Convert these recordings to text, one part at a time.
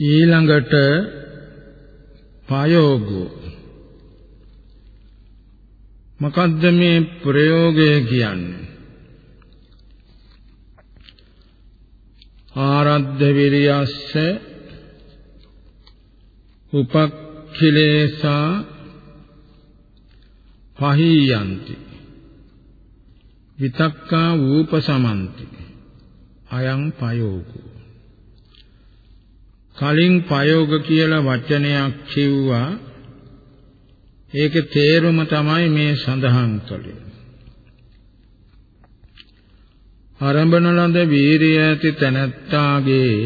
ඊළඟට ප්‍රයෝගෝ. මොකද්ද මේ ප්‍රයෝගය කියන්නේ? ආරද්ධ විරියස්ස උපක්ඛිලේසා පහීයන්ති. විතක්කා ූපසමන්ති අයං පයෝගෝ කලින් පයෝග කියලා වචනයක් කිව්වා ඒකේ තේරුම තමයි මේ සඳහන් කළේ ආරම්භන ලද වීරිය ඇති තනත්තාගේ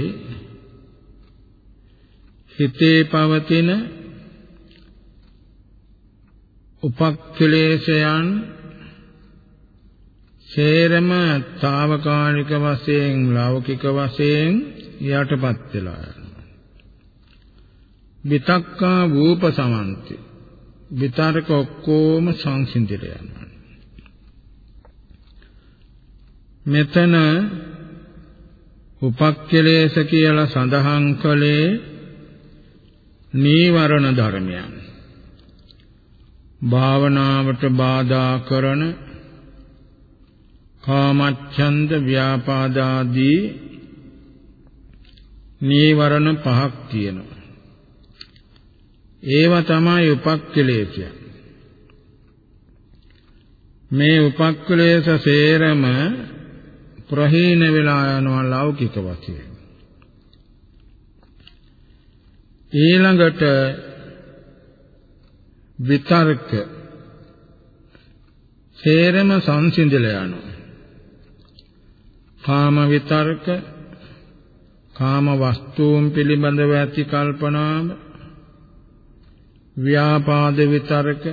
හිතේ පවතින උපක්ඛලේශයන් සේරම తాවකාලික වශයෙන් ලෞකික වශයෙන් යටපත් වෙලා යනවා. විතක්කා වූප සමන්ති. විතරක ඔක්කොම සංසිඳිලා යනවා. මෙතන උපක්ඛලේශ කියලා සඳහන් කළේ නීවරණ ධර්මයන්. භාවනාවට බාධා කරන කාමච්ඡන්ද ව්‍යාපාදාදී නීවරණ පහක් තියෙනවා. ඒවා තමයි උපක්ඛලේශය. මේ උපක්ඛලේශ සේරම ප්‍රහීන වෙලා යනවා ලෞකික වශයෙන්. ඊළඟට විතර්ක සේරම සංසිඳලා යනවා. කාම විතර්ක කාම වස්තුන් පිළිබඳව ඇති කල්පනාව ව්‍යාපාද විතර්ක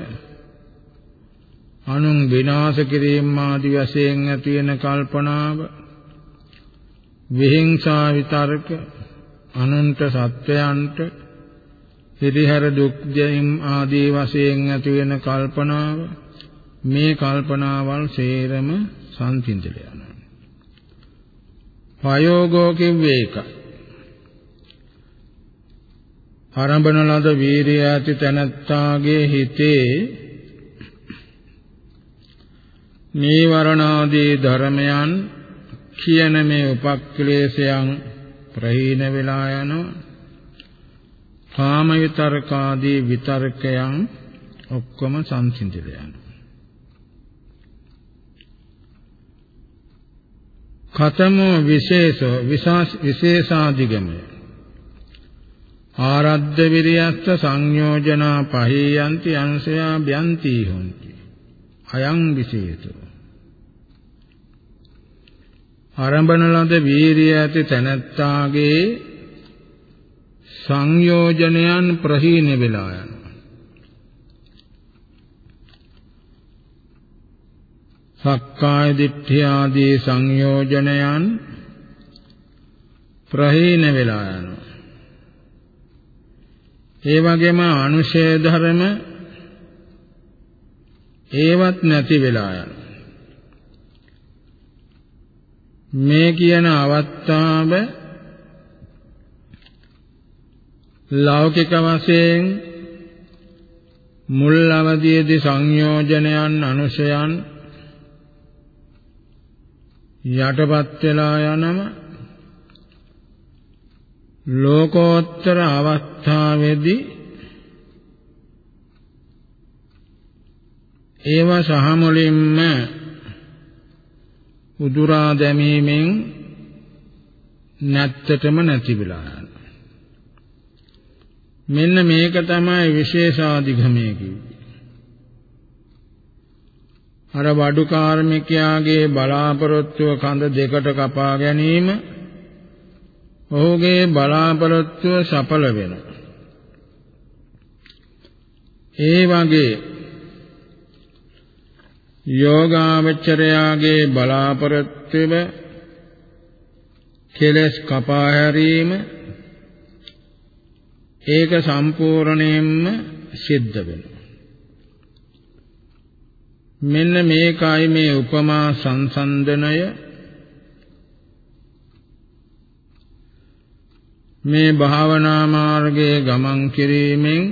අනුන් විනාශ කිරීම ආදී වශයෙන් ඇති වෙන කල්පනාව විහිංසා විතර්ක අනන්ත සත්වයන්ට හිරිහැර දුක් ජීම් ආදී වශයෙන් ඇති වෙන කල්පනාව මේ කල්පනාවල් සේරම සංසිඳල යනවා. ප්‍රයෝගෝ කිව්වේ ඒකයි. ආරම්භන ලද වීරිය ඇති තැනැත්තාගේ හිතේ නීවරණාදී ධර්මයන් කියන මේ උපක්ලේශයන් ප්‍රහීන වෙලා යනවා. කාම විතරකාදී විතර්කයන් ඔක්කොම සංසිඳිලා යනවා. කතමෝ විශේෂෝ විශේෂාදිගමය ආරද්ධ විරියස්ස සංයෝජනා පහේයන්ති අංශයා බ්‍යන්ති හොಂತಿ අයං විශේෂෝ ආරම්භන ලද වීරිය ඇති තැනැත්තාගේ සංයෝජනයන් ප්‍රහීන වෙලා යනවා. සක්කාය දිට්ඨිය ආදී සංයෝජනයන් ප්‍රහීන වෙලා යනවා. ඒ වගේම අනුශය ධර්ම ඒවත් නැති වෙලා යනවා. මේ කියන අවස්ථාව ලෞකික වශයෙන් මුල් අවධියේදී සංයෝජනයන් අනුශයන් යටපත් වෙලා යනම ලෝකෝත්තර අවස්ථාවේදී ඒව සහ මුලින්ම උදුරා දැමීමෙන් නැත්තටම නැති වෙලා යනවා මෙන්න මේක තමයි විශේෂාධිගමය කිව්වේ. අර වඩු කාර්මිකයාගේ බලාපොරොත්තුව කඳ දෙකට කපා ගැනීම ඔහුගේ බලාපොරොත්තුව සඵල වෙනවා. ඒ වගේ යෝගාවචරයාගේ බලාපොරොත්තුව කෙලස් කපා හැරීම ඒක සම්පූර්ණයෙන්ම සිද්ධ වෙනවා. මෙන්න මේකයි මේ උපමා සංසන්දනය මේ භාවනා මාර්ගයේ ගමන් කිරීමෙන්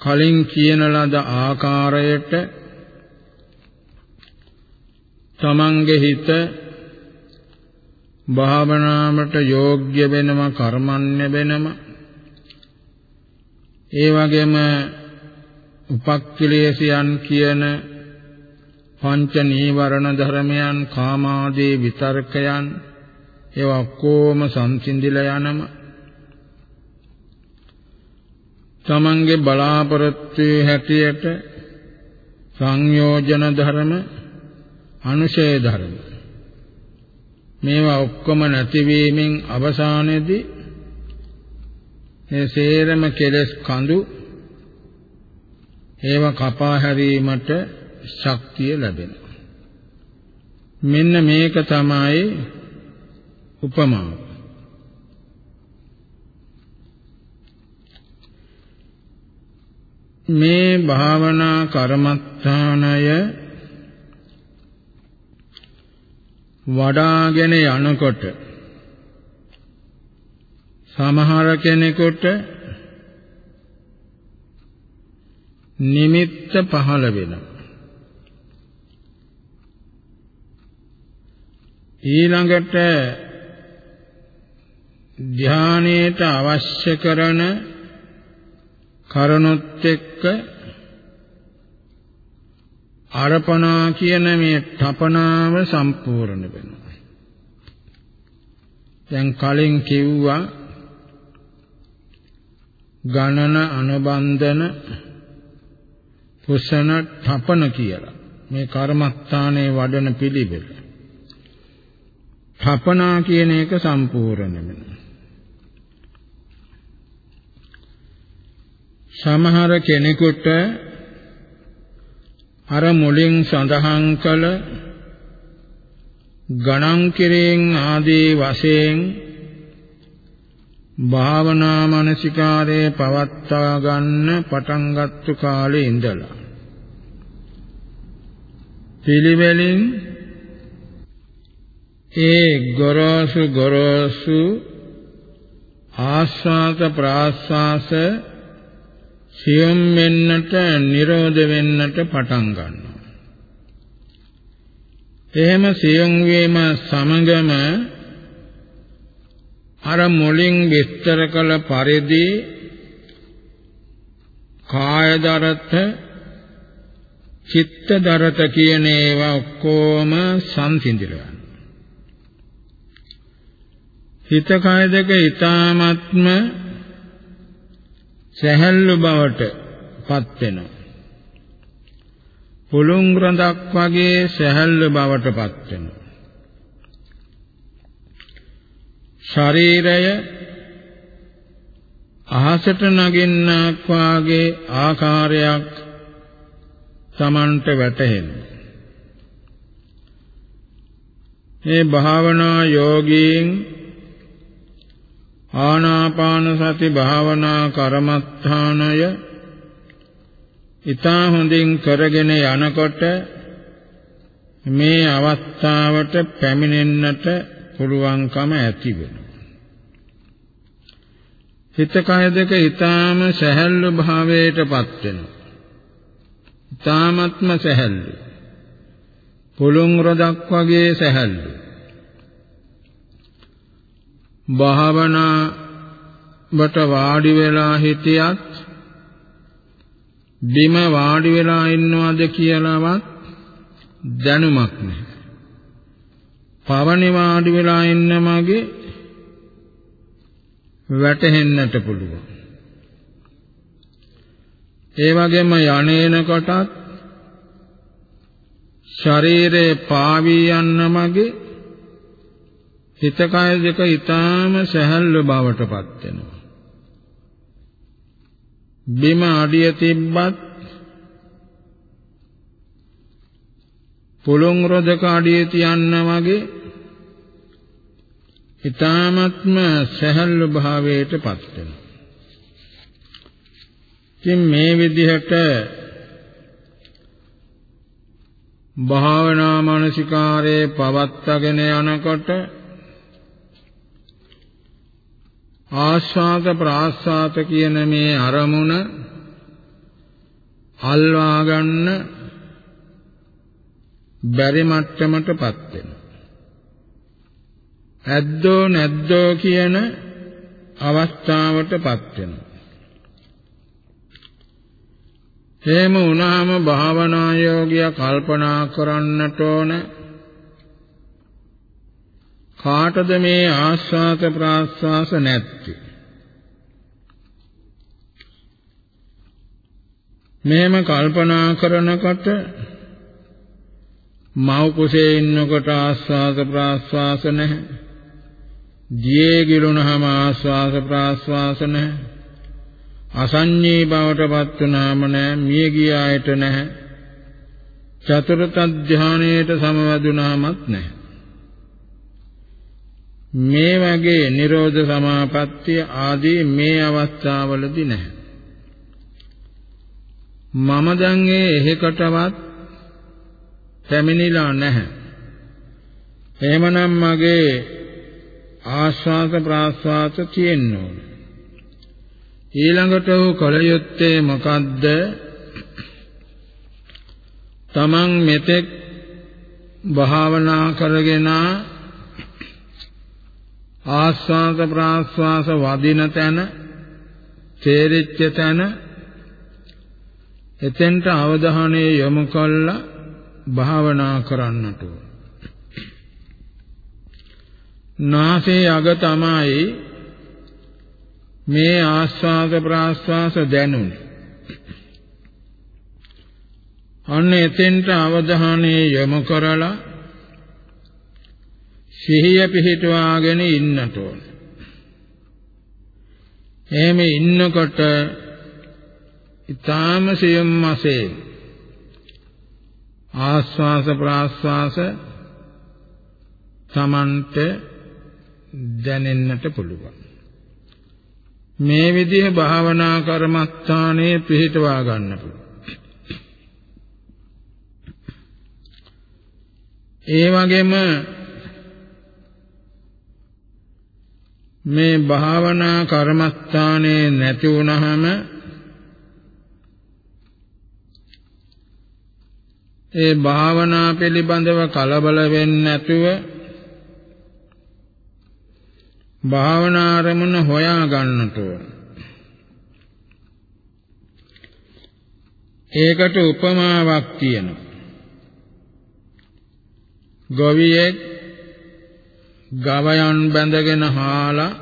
කලින් කියන ලද ආකාරයට තමන්ගේ හිත භාවනාවට යෝග්‍ය වෙනම කර්මන්නේ වෙනම ඒ වගේම උපක්ඛිලේශයන් කියන පංච නීවරණ ධර්මයන් කාමාදී විතර්කයන් ඒවා ඔක්කොම සංසිඳිලා යනම තමන්ගේ බලාපොරොත්තු හැටියට සංයෝජන ධර්ම අනුශේ ධර්ම. මේවා ඔක්කොම නැතිවීමෙන් අවසානයේදී මේ සේරම කෙලස් කඳු ඒව කපා හැරීමට ශක්තිය ලැබෙනවා. මෙන්න මේක තමයි උපමාව. මේ භාවනා කර්මස්ථානය වඩාගෙන යනකොට සමහර කෙනෙකුට නිමිත්ත පහළ වෙනවා. ඊළඟට ධානයේට අවශ්‍ය කරන කරුණොත් එක්ක අර්පණා කියන මේ තපනාව සම්පූර්ණ වෙනවා. දැන් කලින් කිව්වා ගණන අනුබන්ධන කුසන තපන කියලා. මේ කර්මස්ථානයේ වඩන පිළිවෙල. තපනා කියන එක සම්පූර්ණ වෙනවා. සමහර කෙනෙකුට අර මුලින් සඳහන් කළ ගණන් කිරීම ආදී වශයෙන් භාවනා මානසිකාරයේ පවත්වා ගන්න පටන් ගත්තු කාලේ ඉඳලා පිළිවෙලින් ඒ ගොරෝසු ගොරෝසු ආස්වාද ප්‍රාස්වාස සියුම් වෙන්නට නිරෝධ වෙන්නට පටන් ගන්නවා. එහෙම සියුම් වීම සමගම අර මුලින් විස්තර කළ පරිදි කාය දරත චිත්ත දරත කියන ඒවා ඔක්කොම සංසිඳිලා හිත කය දෙක ඊ타ත්ම සැහැල්ලු බවට පත් වෙනවා. පුළුන් රඳක් වගේ සැහැල්ලු බවට පත් වෙනවා. ශරීරය අහසට නගින්නක් වාගේ ආකාරයක් Tamanට වැටහෙනවා. මේ භාවනා යෝගීන් ආනාපාන සති භාවනා කර්මස්ථානය ඊතා හොඳින් කරගෙන යනකොට මේ අවස්ථාවට පැමිණෙන්නට පුළුවන්කම ඇති වෙනවා. හිත කය දෙක ඊ타ම සැහැල්ලු භාවයටපත් වෙනවා. ඊ타මත්ම සැහැල්ලු. පුළුන් රොදක් වගේ සැහැල්ලු. භාවනාවට වාඩි වෙලා හිටියත් බිම වාඩි වෙලා ඉන්නවද කියලාවත් දැනුමක් නැහැ. පවනේ වාඩි වෙලා ඉන්න මගේ වැටහෙන්නට පුළුවන්. ඒ වගේම යන්නේන කොටත් ශරීරේ පාවී යන්න මගේ හිත කය දෙක ඊටාම සැහැල්ලු බවටපත් වෙනවා. බිම අඩිය තිබ්බත් පොළොන් රොදක අඩිය තියන්න වගේ ඊ타මත්ම සැහැල්ලු භාවයටපත් වෙනවා. ඉතින් මේ විදිහට භාවනා මානසිකාරයේ පවත්තගෙන යනකොට ආස්වාද ප්‍රාස්වාද කියන මේ අරමුණ අල්වා ගන්න බැරි මට්ටමටපත් වෙනවා. ඇද්දෝ නැද්දෝ කියන අවස්ථාවටපත් වෙනවා. එහෙම වුණාම භාවනා යෝගිය කල්පනා කරන්නට ඕන කාටද මේ ආස්වාද ප්‍රාස්වාස නැත්තේ? මෙහෙම කල්පනා කරනකොට මව් කුසේ ඉන්නකොට ආස්වාද ප්‍රාස්වාස නැහැ. දියේ ගිලුණාම ආස්වාද ප්‍රාස්වාස නැහැ. අසඤ්ඤී බවටපත් වුණාම නැහැ මිය ගිය අයට නැහැ. චතුර්ථ ධානයේට සමවැදුනාමත් නැහැ. මේ වගේ නිරෝධ සමාපත්තිය ආදී මේ අවස්ථාවලදී නැහැ. මම දැන් ඒ එහෙකටවත් පැමිණිලා නැහැ. එහෙමනම් මගේ ආස්වාද ප්‍රාස්වාද තියෙන්න ඕනේ. ඊළඟට ඔහු කල යුත්තේ මොකද්ද? තමන් මෙතෙක් භාවනා කරගෙන ආස්වාද ප්‍රාස්වාස වදින තැන තේරිච්ච තැන එතෙන්ට අවධානය යොමු කළා භාවනා කරන්නට නාසයේ අග තමයි මේ ආස්වාද ප්‍රාස්වාස දැනුනේ. අන්න එතෙන්ට අවධානය යොමු කරලා සිහිය පිහිටවාගෙන ඉන්නට ඕන. එහෙම ඉන්නකොට ඊ타ම සියුම් මාසේ ආස්වාස ප්‍රාස්වාස තමන්ට දැනෙන්නට පුළුවන්. මේ විදිහ භාවනා කර්මස්ථානයේ පිහිටවා ගන්න පුළුවන්. ඒ වගේම මේ භාවනා කර්මස්ථානයේ නැති වුනහම ඒ භාවනා පිළිබඳව කලබල වෙන්නේ නැතුව භාවනා අරමුණ හොයා ගන්නට ඕන. ඒකට උපමාවක් තියෙනවා. ගොවියෙක් ගවයන් බැඳගෙන හාලා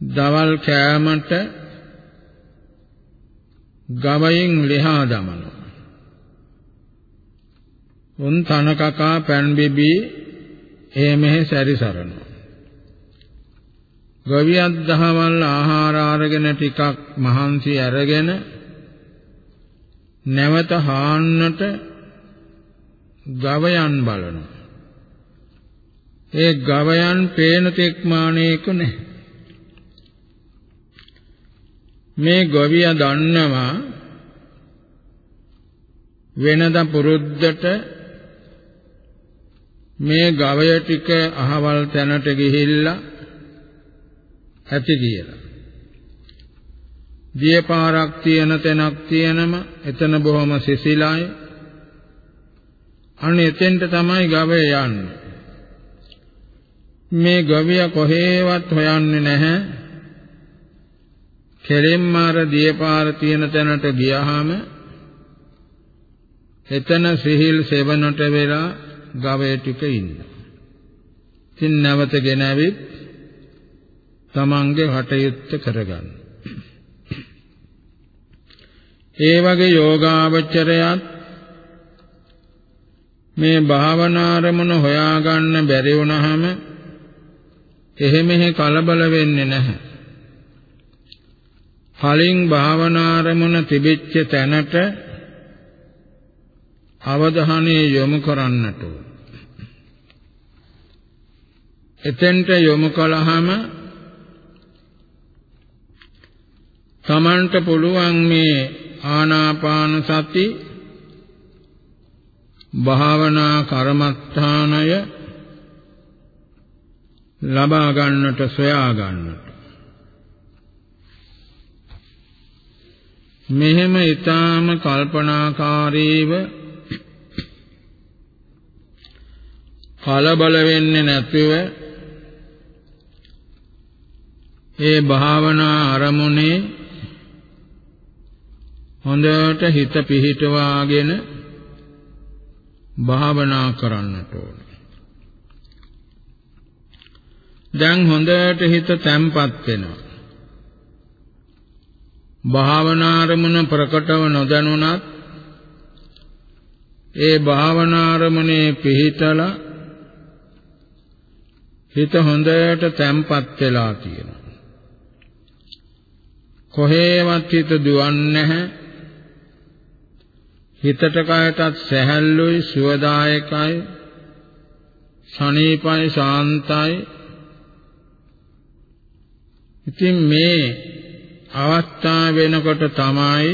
දවල් කෑමට ගවයින් ලෙහා දමනවා. උන් තනකකා පෑන් බිබී එහෙ මෙහෙ සැරිසරනවා. ගවියක් දහවල් ආහාර අරගෙන ටිකක් මහන්සි අරගෙන නැවත හාන්නට ගවයන් බලනවා. ඒ ගවයන් පේන තෙක් මානේක නැහැ. මේ ගවියා දන්නවා වෙනද පුරුද්දට මේ ගවය ටික අහවල් තැනට ගිහිල්ලා ඇති කියලා. දියපාරක් තියෙන තැනක් තියෙනම එතන බොහොම සිසිලයි. අන්න එතෙන්ට තමයි ගවය යන්නේ. මේ ගවය කොහේවත් හොයන්නේ නැහැ. කෙලින්ම අර දියපාර තියෙන තැනට ගියාම එතන සිහිල් සෙවණට වෙලා ගවය ටික ඉන්නවා. ඉතින් නැවත ගෙනවිත් තමන්ගේ හටයුත්ත කරගන්න. ඒ වගේ යෝගාවචරයත් මේ භාවනාරමණ හොයාගන්න බැරි වුණාම එහෙමෙහෙ කලබල වෙන්නේ නැහැ. කලින් භාවනාරමණ තිබෙච්ච තැනට අවධානය යොමු කරන්නට එතෙන්ට යොමු කළාම තමන්ට පුළුවන් මේ ආනාපාන සති භාවනා කර්මස්ථානය ලබා ගන්නට සොයා ගන්නට මෙහෙම ඊටාම කල්පනාකාරීව කලබල වෙන්නේ නැතිව ඒ භාවනා අරමුණේ හොඳට හිත පිහිටවාගෙන භාවනා කරන්නට ඕන. දැන් හොඳට හිත තැම්පත් වෙනවා. භාවනාරමුණ ප්‍රකටව නොදැනුණත් ඒ භාවනාරමුණේ පිහිටලා හිත හොඳට තැම්පත් වෙලා තියෙනවා. කොහේවත් හිත දුවන්නේ නැහැ. හිතට කයටත් සැහැල්ලුයි සුවදායකයි සනීපයි ශාන්තයි ඉතින් මේ අවස්ථාව වෙනකොට තමයි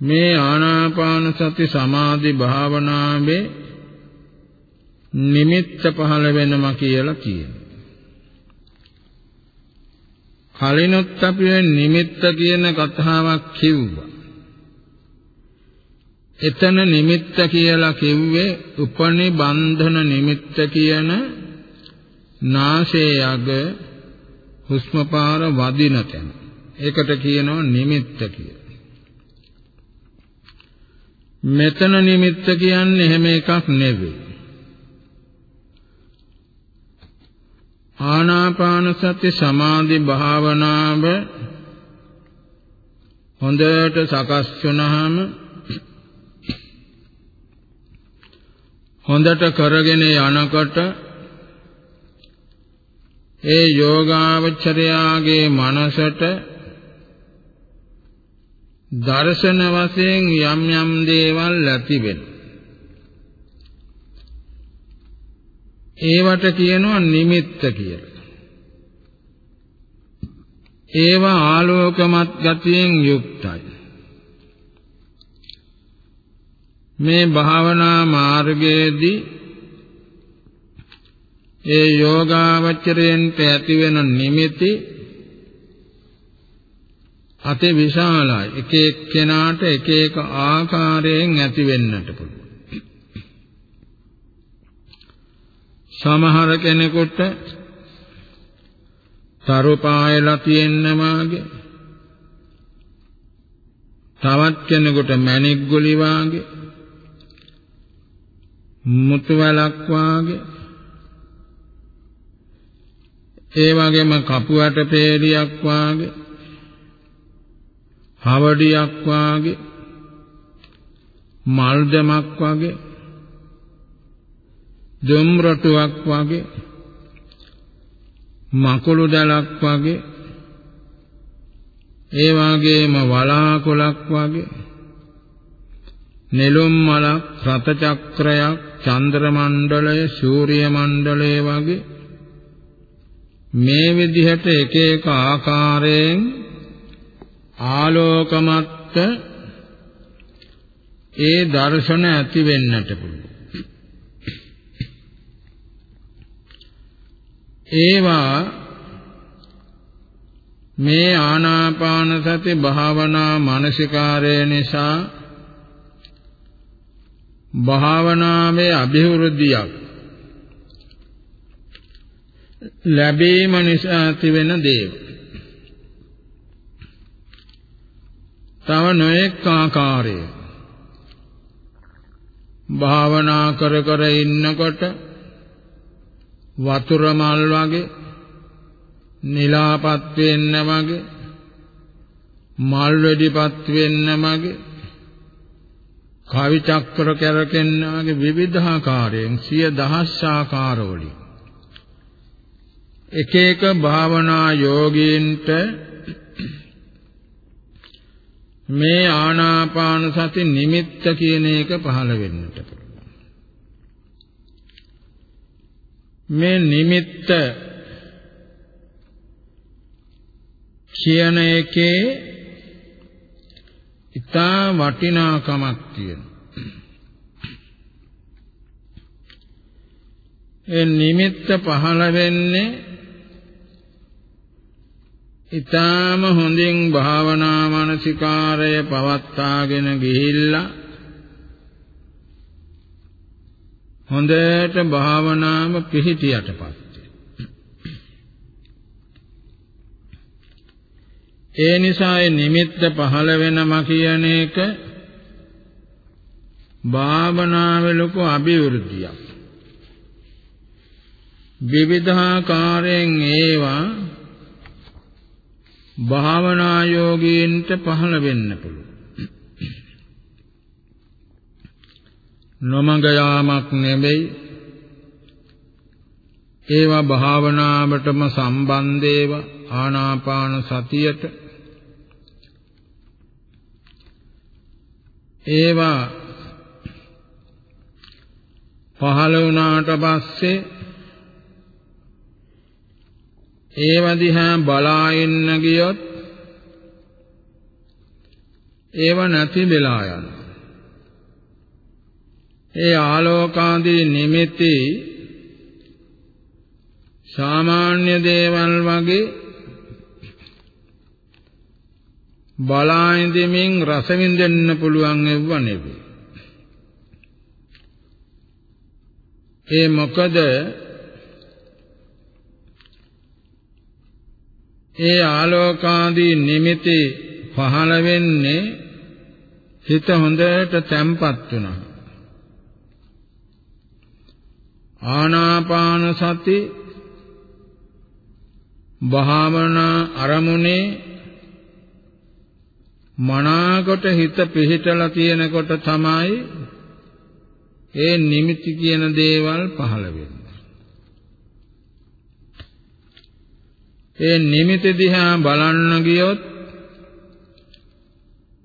මේ ආනාපාන සති සමාධි භාවනාවේ නිමිත්ත පහළ වෙනවා කියලා කියනවා. කලිනුත් අපි නිමිත්ත කියන කතාවක් කිව්වා. එතන නිමිත්ත කියලා කිව්වේ උපනිබන්ධන නිමිත්ත කියන නාසයේ අග හුස්ම පාර වදින තැන. ඒකට කියනවා නිමිත්ත කියලා. මෙතන නිමිත්ත කියන්නේ එහෙම එකක් නෙවෙයි. ආනාපාන සති සමාධි භාවනාව හොඳට සකස් වුණාම හොඳට කරගෙන යනකොට ඒ යෝගාවචරයාගේ මනසට දර්ශන වශයෙන් යම් යම් දේවල් ඇති වෙනවා. ඒවට කියනවා නිමිත්ත කියලා. ඒවා ආලෝකමත් ගතියෙන් යුක්තයි. මේ භාවනා මාර්ගයේදී ඒ යෝගාවචරයෙන්ට ඇතිවෙන නිමිති අති විශාලයි. එක එක්කෙනාට එක එක ආකාරයෙන් ඇති වෙන්නට පුළුවන්. සමහර කෙනෙකුට තරුපායලා තියෙන්න වාගේ තවත් කෙනෙකුට මණික් ගුලි වාගේ මුතු වලක් වාගේ ඒ වගේම කපුවට peeliයක් වාගේ හවඩියක් වාගේ මල් දෙමක් වාගේ දුම්රටුවක් වාගේ මකුළු දලක් වාගේ ඒ වාගේම වලාකුලක් වාගේ නෙළුම් මලක් රත චක්‍රයක් චන්ද්‍ර මණ්ඩලය සූර්ය මණ්ඩලය වගේ මේ විදිහට එක එක ආකාරයෙන් ආලෝකමත් ඒ දර්ශන ඇති වෙන්නට පුළුවන්. ඒවා මේ ආනාපාන සති භාවනා මානසිකාරය නිසා භාවනාවේ અભිවෘද්ධියක් ලැබීම නිසා ඇතිවෙන දේව. තව නොඑක ආකාරය. භාවනා කර කර ඉන්නකොට වතුර මල් වගේ නිලාපත් වෙන්න වගේ මල් වෙඩිපත් වෙන්න වගේ කවි චක්‍ර කැරකෙන්න වගේ විවිධාකාරයෙන් සිය දහස් ආකාරවලින් එක එක භාවනා යෝගීන්ට මේ ආනාපාන සති නිමිත්ත කියන එක පහළ වෙන්නට පුළුවන්. මේ නිමිත්ත කියන එකේ ඊටා වටිනාකමක් තියෙනවා. ඒ නිමිත්ත පහළ වෙන්නේ ඊටාම හොඳින් භාවනා මානසිකාරය පවත්වාගෙන ගිහිල්ලා හොඳට භාවනාව පිහිටියටපත් ඒ නිසා ඒ නිමිත්ත පහළ වෙනම කියන එක භාවනාවේ ලොකු අභිවෘද්ධියක්. විවිධාකාරයෙන් ඒවා භාවනා යෝගීන්ට පහළ වෙන්න පුළුවන්. නොමඟ යාමක් නෙවෙයි ඒවා භාවනාවටම සම්බන්ධේව ආනාපාන සතියට ඒවා පහළ වුණාට පස්සේ ඒව දිහා බලා ඉන්න ගියොත් ඒව නැති වෙලා යනවා. ඒ ආලෝකාදී නිමිති සාමාන්‍ය දේවල් වගේ බලා ඉඳමින් රස විඳින්න පුළුවන් එව්ව නෙවෙයි. ඒ මොකද ඒ ආලෝකාදී නිමිති පහළ වෙන්නේ හිත හොඳට තැම්පත් වුණා. ආනාපාන සති භාවනා අරමුණේ මනාකොට හිත පිහිටලා තියෙනකොට තමයි ඒ නිමිති කියන දේවල් පහළ වෙන්නේ. ඒ නිමිති දිහා බලන්න ගියොත්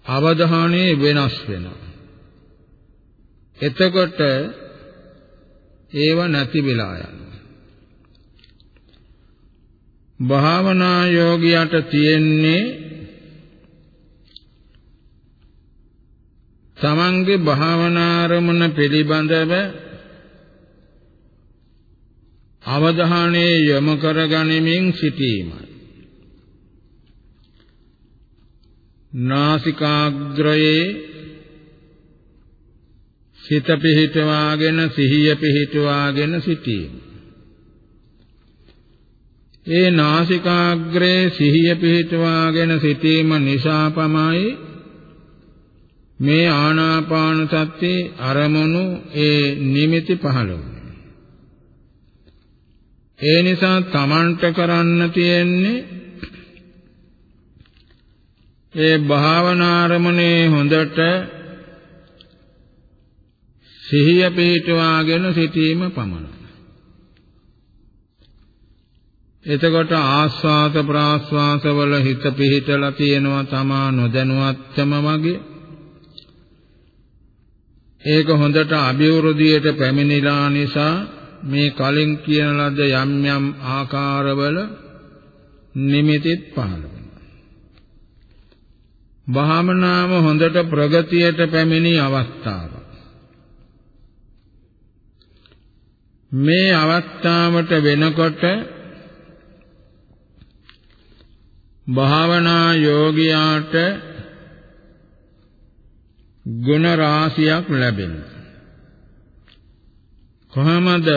අවධානය වෙනස් වෙනවා. එතකොට ඒව නැති වෙලා යනවා. භාවනා යෝගියට තියෙන්නේ තමන්ගේ භාවනාරමණ පිළිබඳව අවධානය යොමු කරගනිමින් සිටීමයි. නාසිකාග්‍රයේ සිත පිහිටවාගෙන සිහිය පිහිටවාගෙන සිටීම. ඒ නාසිකාග්‍රයේ සිහිය පිහිටවාගෙන සිටීම නිසා පමයි මේ ආනාපාන සති අරමුණු ඒ නිමිති පහළ ඒ නිසා Tamanට කරන්න තියෙන්නේ ඒ භාවනාරමණේ හොඳට සිහිය පිහිටවාගෙන සිටීම පමණයි. එතකොට ආස්වාද ප්‍රාස්වාසවල හිත පිහිටලා තියෙනවා තමා නොදැනුවත්වම වගේ ඒක හොඳට අභිවෘද්ධියට පැමිණිලා නිසා මේ කලින් කියන ලද යම් යම් ආකාරවල නිමිතිත් පහළ වෙනවා. භාවනාව හොඳට ප්‍රගතියට පැමිණි අවස්ථාව. මේ අවස්ථාවට වෙනකොට භාවනා යෝගියාට ගුණ රාශියක් ලැබෙනවා. කොහොමද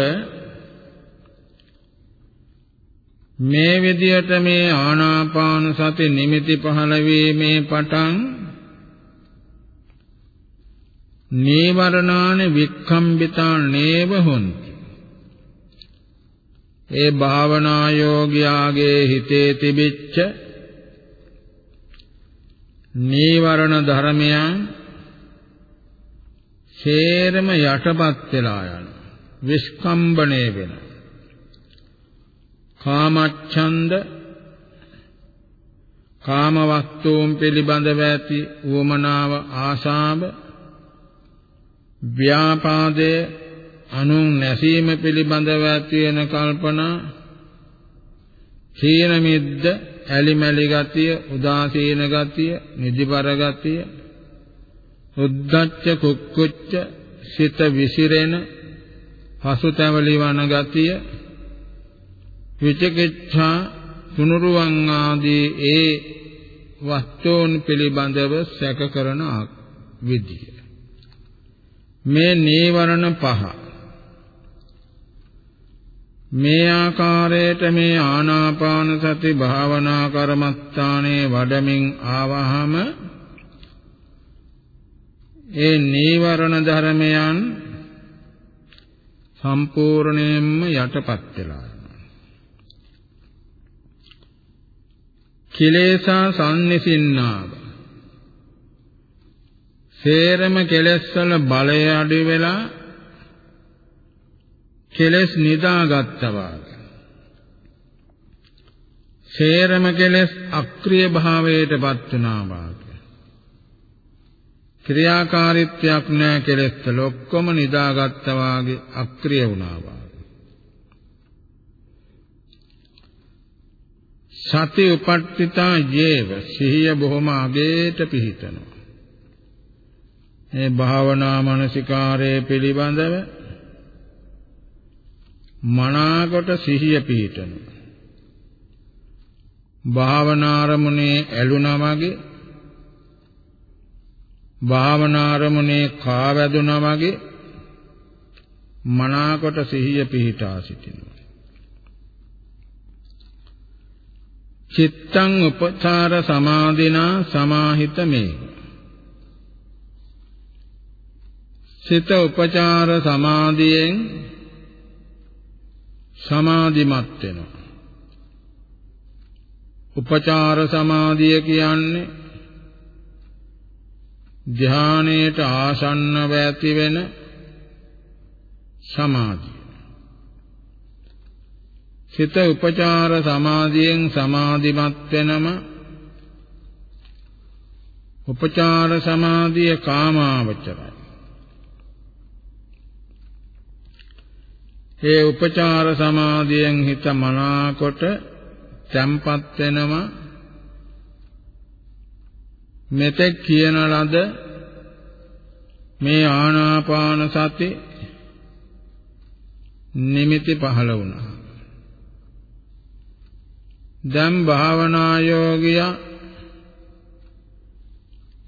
මේ විදියට මේ ආනාපාන සති නිමිති පහළ වීමේ පටන් නීවරණාන වික්ඛම්බිතා නේව හොන්ති ඒ භාවනා යෝගියාගේ හිතේ තිබිච්ච නීවරණ ධර්මයන් සේරම යටපත් වෙලා යන විස්කම්බණය වෙන. කාමච්ඡන්ද කාම වස්තුන් පිළිබඳව ඇති උවමනාව ආශාව ව්‍යාපාදය අනුන් නැසීම පිළිබඳව ඇති වෙන කල්පනා සීන මිද්ද ඇලිමැලි ගතිය උදාසීන ගතිය නිදිබර ගතිය උද්දච්ච කුක්කුච්ච සිත විසිරෙන පසුතැවලි වන ගතිය විචිකිච්ඡා තුනුරුවන් ආදී ඒ වස්තුන් පිළිබඳව සැක කරන විදිය. මේ නීවරණ පහ මේ ආකාරයට මේ ආනාපාන සති භාවනා කර්මස්ථානයේ වඩමින් ආවහම ඒ නීවරණ ධර්මයන් සම්පූර්ණයෙන්ම යටපත් වෙලා කිලේශා සම්නිසින්නාව. සේරම කෙලෙස් වල බලය අඩු වෙලා කෙලෙස් නිදාගත්තා සේරම කෙලෙස් අක්‍රිය භාවයටපත් වුණා වාගේ ක්‍රියාකාරීත්වයක් නැහැ කෙලෙස් වල. ඔක්කොම නිදාගත්තා වාගේ අක්‍රිය වුණා වාගේ සති උපට්ඨිතා ජීව. සිහිය බොහොම අගේට පිහිටනවා. මේ භාවනා මානසිකාරයේ පිළිබඳව මනාකොට සිහිය පිහිටනවා. භාවනාරමුණේ ඇලුනා වගේ භාවනාරමුණේ කා වැදුනා වගේ මනාකොට සිහිය පිහිටා සිටිනවා. චිත්තං උපචාර සමාධිනා සමාහිත මේක සිත උපචාර සමාධියෙන් සමාධිමත් වෙනවා. උපචාර සමාධිය කියන්නේ ධානයේට ආසන්නව ඇති වෙන සමාධිය. සිත උපචාර සමාධියෙන් සමාධිමත් වෙනම උපචාර සමාධිය කාමාවචරයි. ඒ උපචාර සමාධියෙන් හිත මනාකොට තැම්පත් වෙනවා මෙතෙක් කියන ලද මේ ආනාපාන සති නිමිති පහළ වුණා. දැන් භාවනා යෝගියා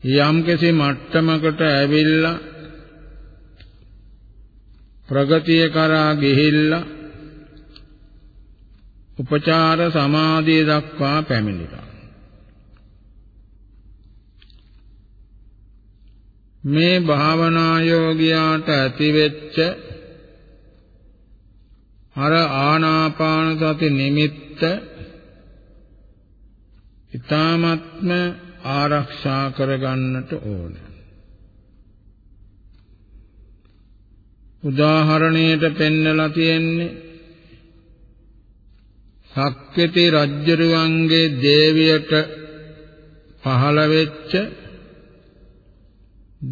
යම්කිසි මට්ටමකට ඇවිල්ලා ප්‍රගතිය කරා ගිහිල්ලා උපචාර සමාධිය දක්වා පැමිණිලා. මේ භාවනා යෝගියාට ඇතිවෙච්ච අර ආනාපාන සති නිමිත්ත ඊ타ත්ම ආරක්ෂා කරගන්නට ඕනේ. උදාහරණයට පෙන්නලා තියෙන්නේ සක්විති රජ්ජරුවන්ගේ දේවියට පහළ වෙච්ච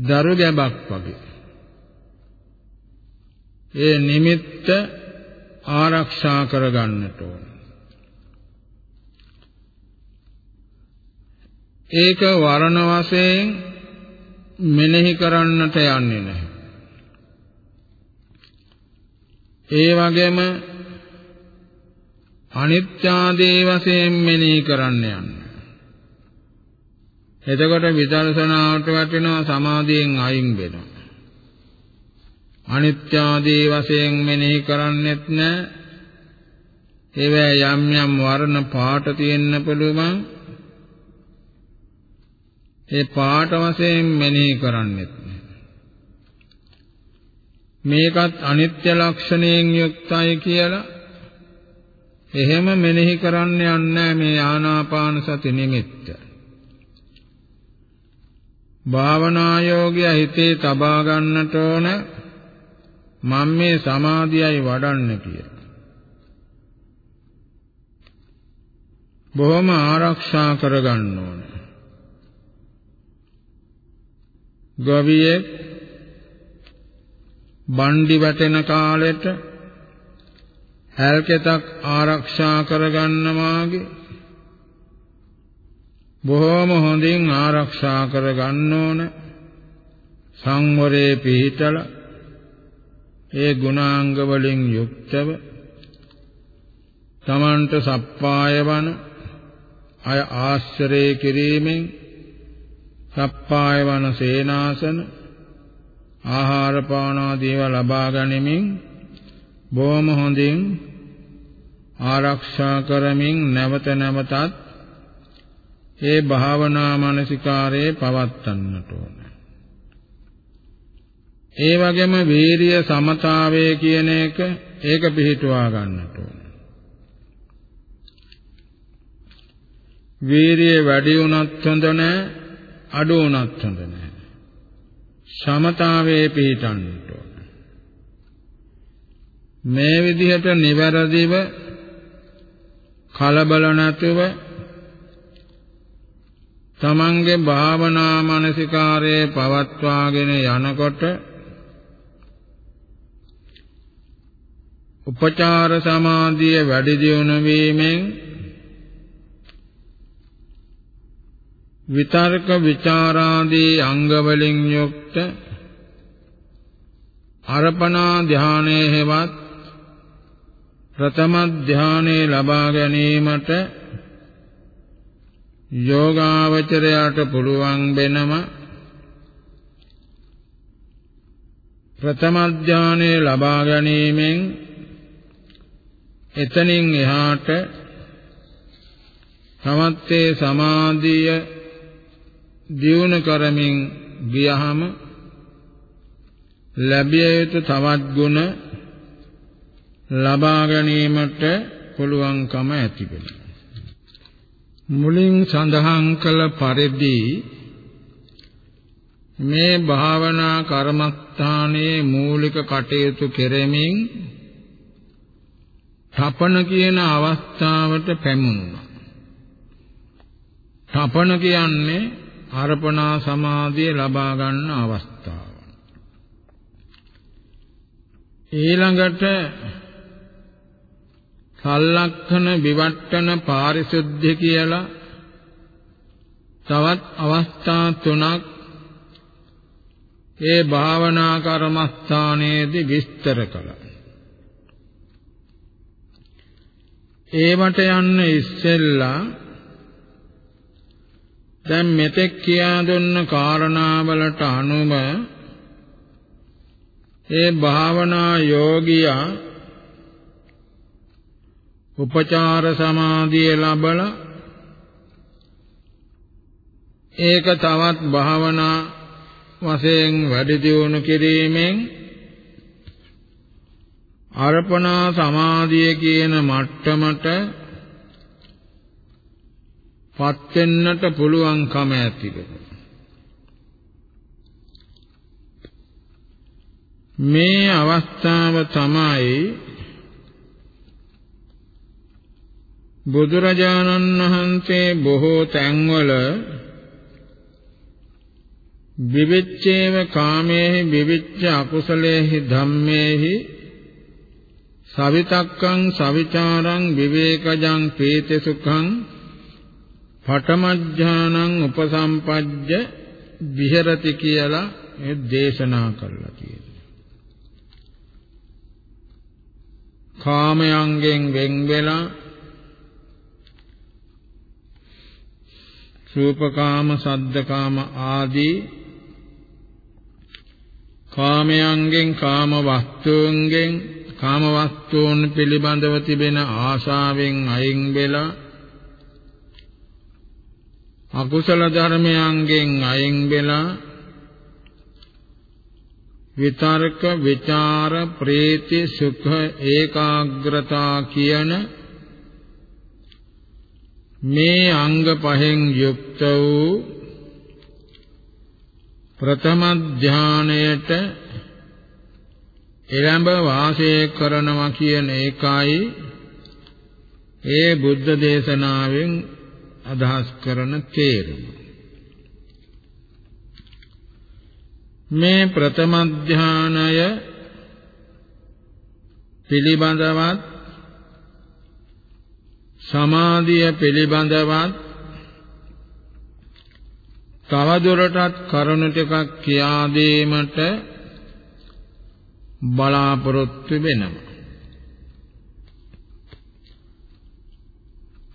දරු ගැබක් වගේ. ඒ නිමිත්ත ආරක්ෂා කරගන්නට ඕන. ඒක වරණ වශයෙන් මෙනෙහි කරන්නට යන්නේ නැහැ. ඒ වගේම අනිත්‍යාදී වශයෙන් මෙනෙහි කරන්න යන්න. එතකොට විදර්ශනාවට වටිනවා සමාධියෙන් අයින් වෙනවා. අනිත්‍යාදී වශයෙන් මෙනෙහි කරන්නෙත් නැහැ. ඒවැ යම් යම් වර්ණ පාට තියෙන්න පුළුවන්. ඒ පාට වශයෙන් මෙනෙහි කරන්නෙත් මේකත් අනිත්‍ය ලක්ෂණයෙන් යුක්තයි කියලා එහෙම මෙනෙහි කරන්න යන්නේ මේ ආනාපාන සති නිමිත්ත. භාවනා යෝගය හිතේ තබා ගන්නට ඕන මම මේ සමාධියයි වඩන්න කියලා. බොහොම ආරක්ෂා කරගන්න ඕන. ගවියෙක් බණ්ඩි වැටෙන කාලෙට හැල්කෙතක් ආරක්ෂා කරගන්න වාගේ බොහෝම හොඳින් ආරක්ෂා කරගන්න ඕන සංවරේ පිහිටලා. ඒ ගුණාංග වලින් යුක්තව තමන්ට සප්පාය වන අය ආශ්‍රය කිරීමෙන් සප්පාය වන සේනාසන ආහාර පාන ආදීව ලබා ගනිමින් බොහොම හොඳින් ආරක්ෂා කරමින් නැවත නැවතත් ඒ භාවනා මානසිකාරයේ පවත්වන්නට ඕන. ඒ වගේම වීරිය සමතාවය කියන එක ඒක පිළිටුවා ගන්නට ඕන. වීරිය වැඩි වුණත් හොඳ නැහැ අඩු වුණත් හොඳ නැහැ. සමතාවයේ පිහිටන්න ඕන. මේ විදිහට නිවැරදිව කලබල නැතුව තමන්ගේ භාවනා මානසිකාරයේ පවත්වාගෙන යනකොට උපචාර සමාධිය වැඩි දියුණු වීමෙන් විතර්ක ਵਿਚාරාදී අංග වලින් යුක්ත අර්පණා ධානයේ හෙවත් ප්‍රථම ධානයේ ලබා ගැනීමට යෝගාවචරයට පුළුවන් වෙනම ප්‍රථම ධානයේ ලබා ගැනීමෙන් එතනින් එහාට තමත් සමාධිය දියුණු කරමින් ගියහම ලැබිය යුතු තවත් ගුණ ලබා ගැනීමට පුළුවන්කම ඇති වෙනවා. මුලින් සඳහන් කළ පරිදි මේ භාවනා කර්මස්ථානයේ මූලික කටයුතු කෙරෙමින් තපන කියන අවස්ථාවට පැමුණුණා. තපන කියන්නේ අර්පණා සමාධිය ලබා ගන්න අවස්ථාව. ඊළඟට සල්ලක්ෂණ විවට්ටන පාරිශුද්ධ කියලා තවත් අවස්ථා තුනක් ඒ භාවනා කර්මස්ථානයේදී විස්තර කළා. ඒවට යන්න ඉස්සෙල්ලා දැන් මෙතෙක් කියා දුන්න කාරණාවලට අනුව ඒ භාවනා යෝගියා උපචාර සමාධිය ලබලා ඒක තවත් භාවනා වශයෙන් වැඩි දියුණු කිරීමෙන් අර්පණා සමාධිය කියන මට්ටමට පත් වෙන්නට පුළුවන්කම ඇති මේ අවස්ථාව තමයි බුදුරජාණන් වහන්සේ බොහෝ තැන්වල විවිච්ඡේව කාමේහි විවිච්ඡ අකුසලේහි ධම්මේහි සවිතක්කං සවිචාරං විවේකජං පීති සුඛං පඨමඥානං උපසම්පජ්ජ විහෙරති කියලා මේ දේශනා කළා කියන්නේ. කාමයන්ගෙන් වෙන් වෙලා රූපකාම සද්දකාම ආදී කාමයන්ගෙන් කාම වස්තුන්ගෙන් කාම වස්තුන් පිළිබඳව තිබෙන ආශාවෙන් අයින් වෙලා අකුසල ධර්මයන්ගෙන් අයින් වෙලා විතර්ක විචාර ප්‍රීති සුඛ ඒකාග්‍රතා කියන මේ අංග පහෙන් යුක්ත වූ ප්‍රථම ධානයට එළඹ වාසය කරනවා කියන එකයි ඒ බුද්ධ දේශනාවෙන් අදහස් කරන තේරුම. මේ ප්‍රථම ධානය පිළිබඳවත් සමාධිය පිළිබඳවත් තවදුරටත් කරුණු ටිකක් කියා දීමට බලාපොරොත්තු වෙනවා.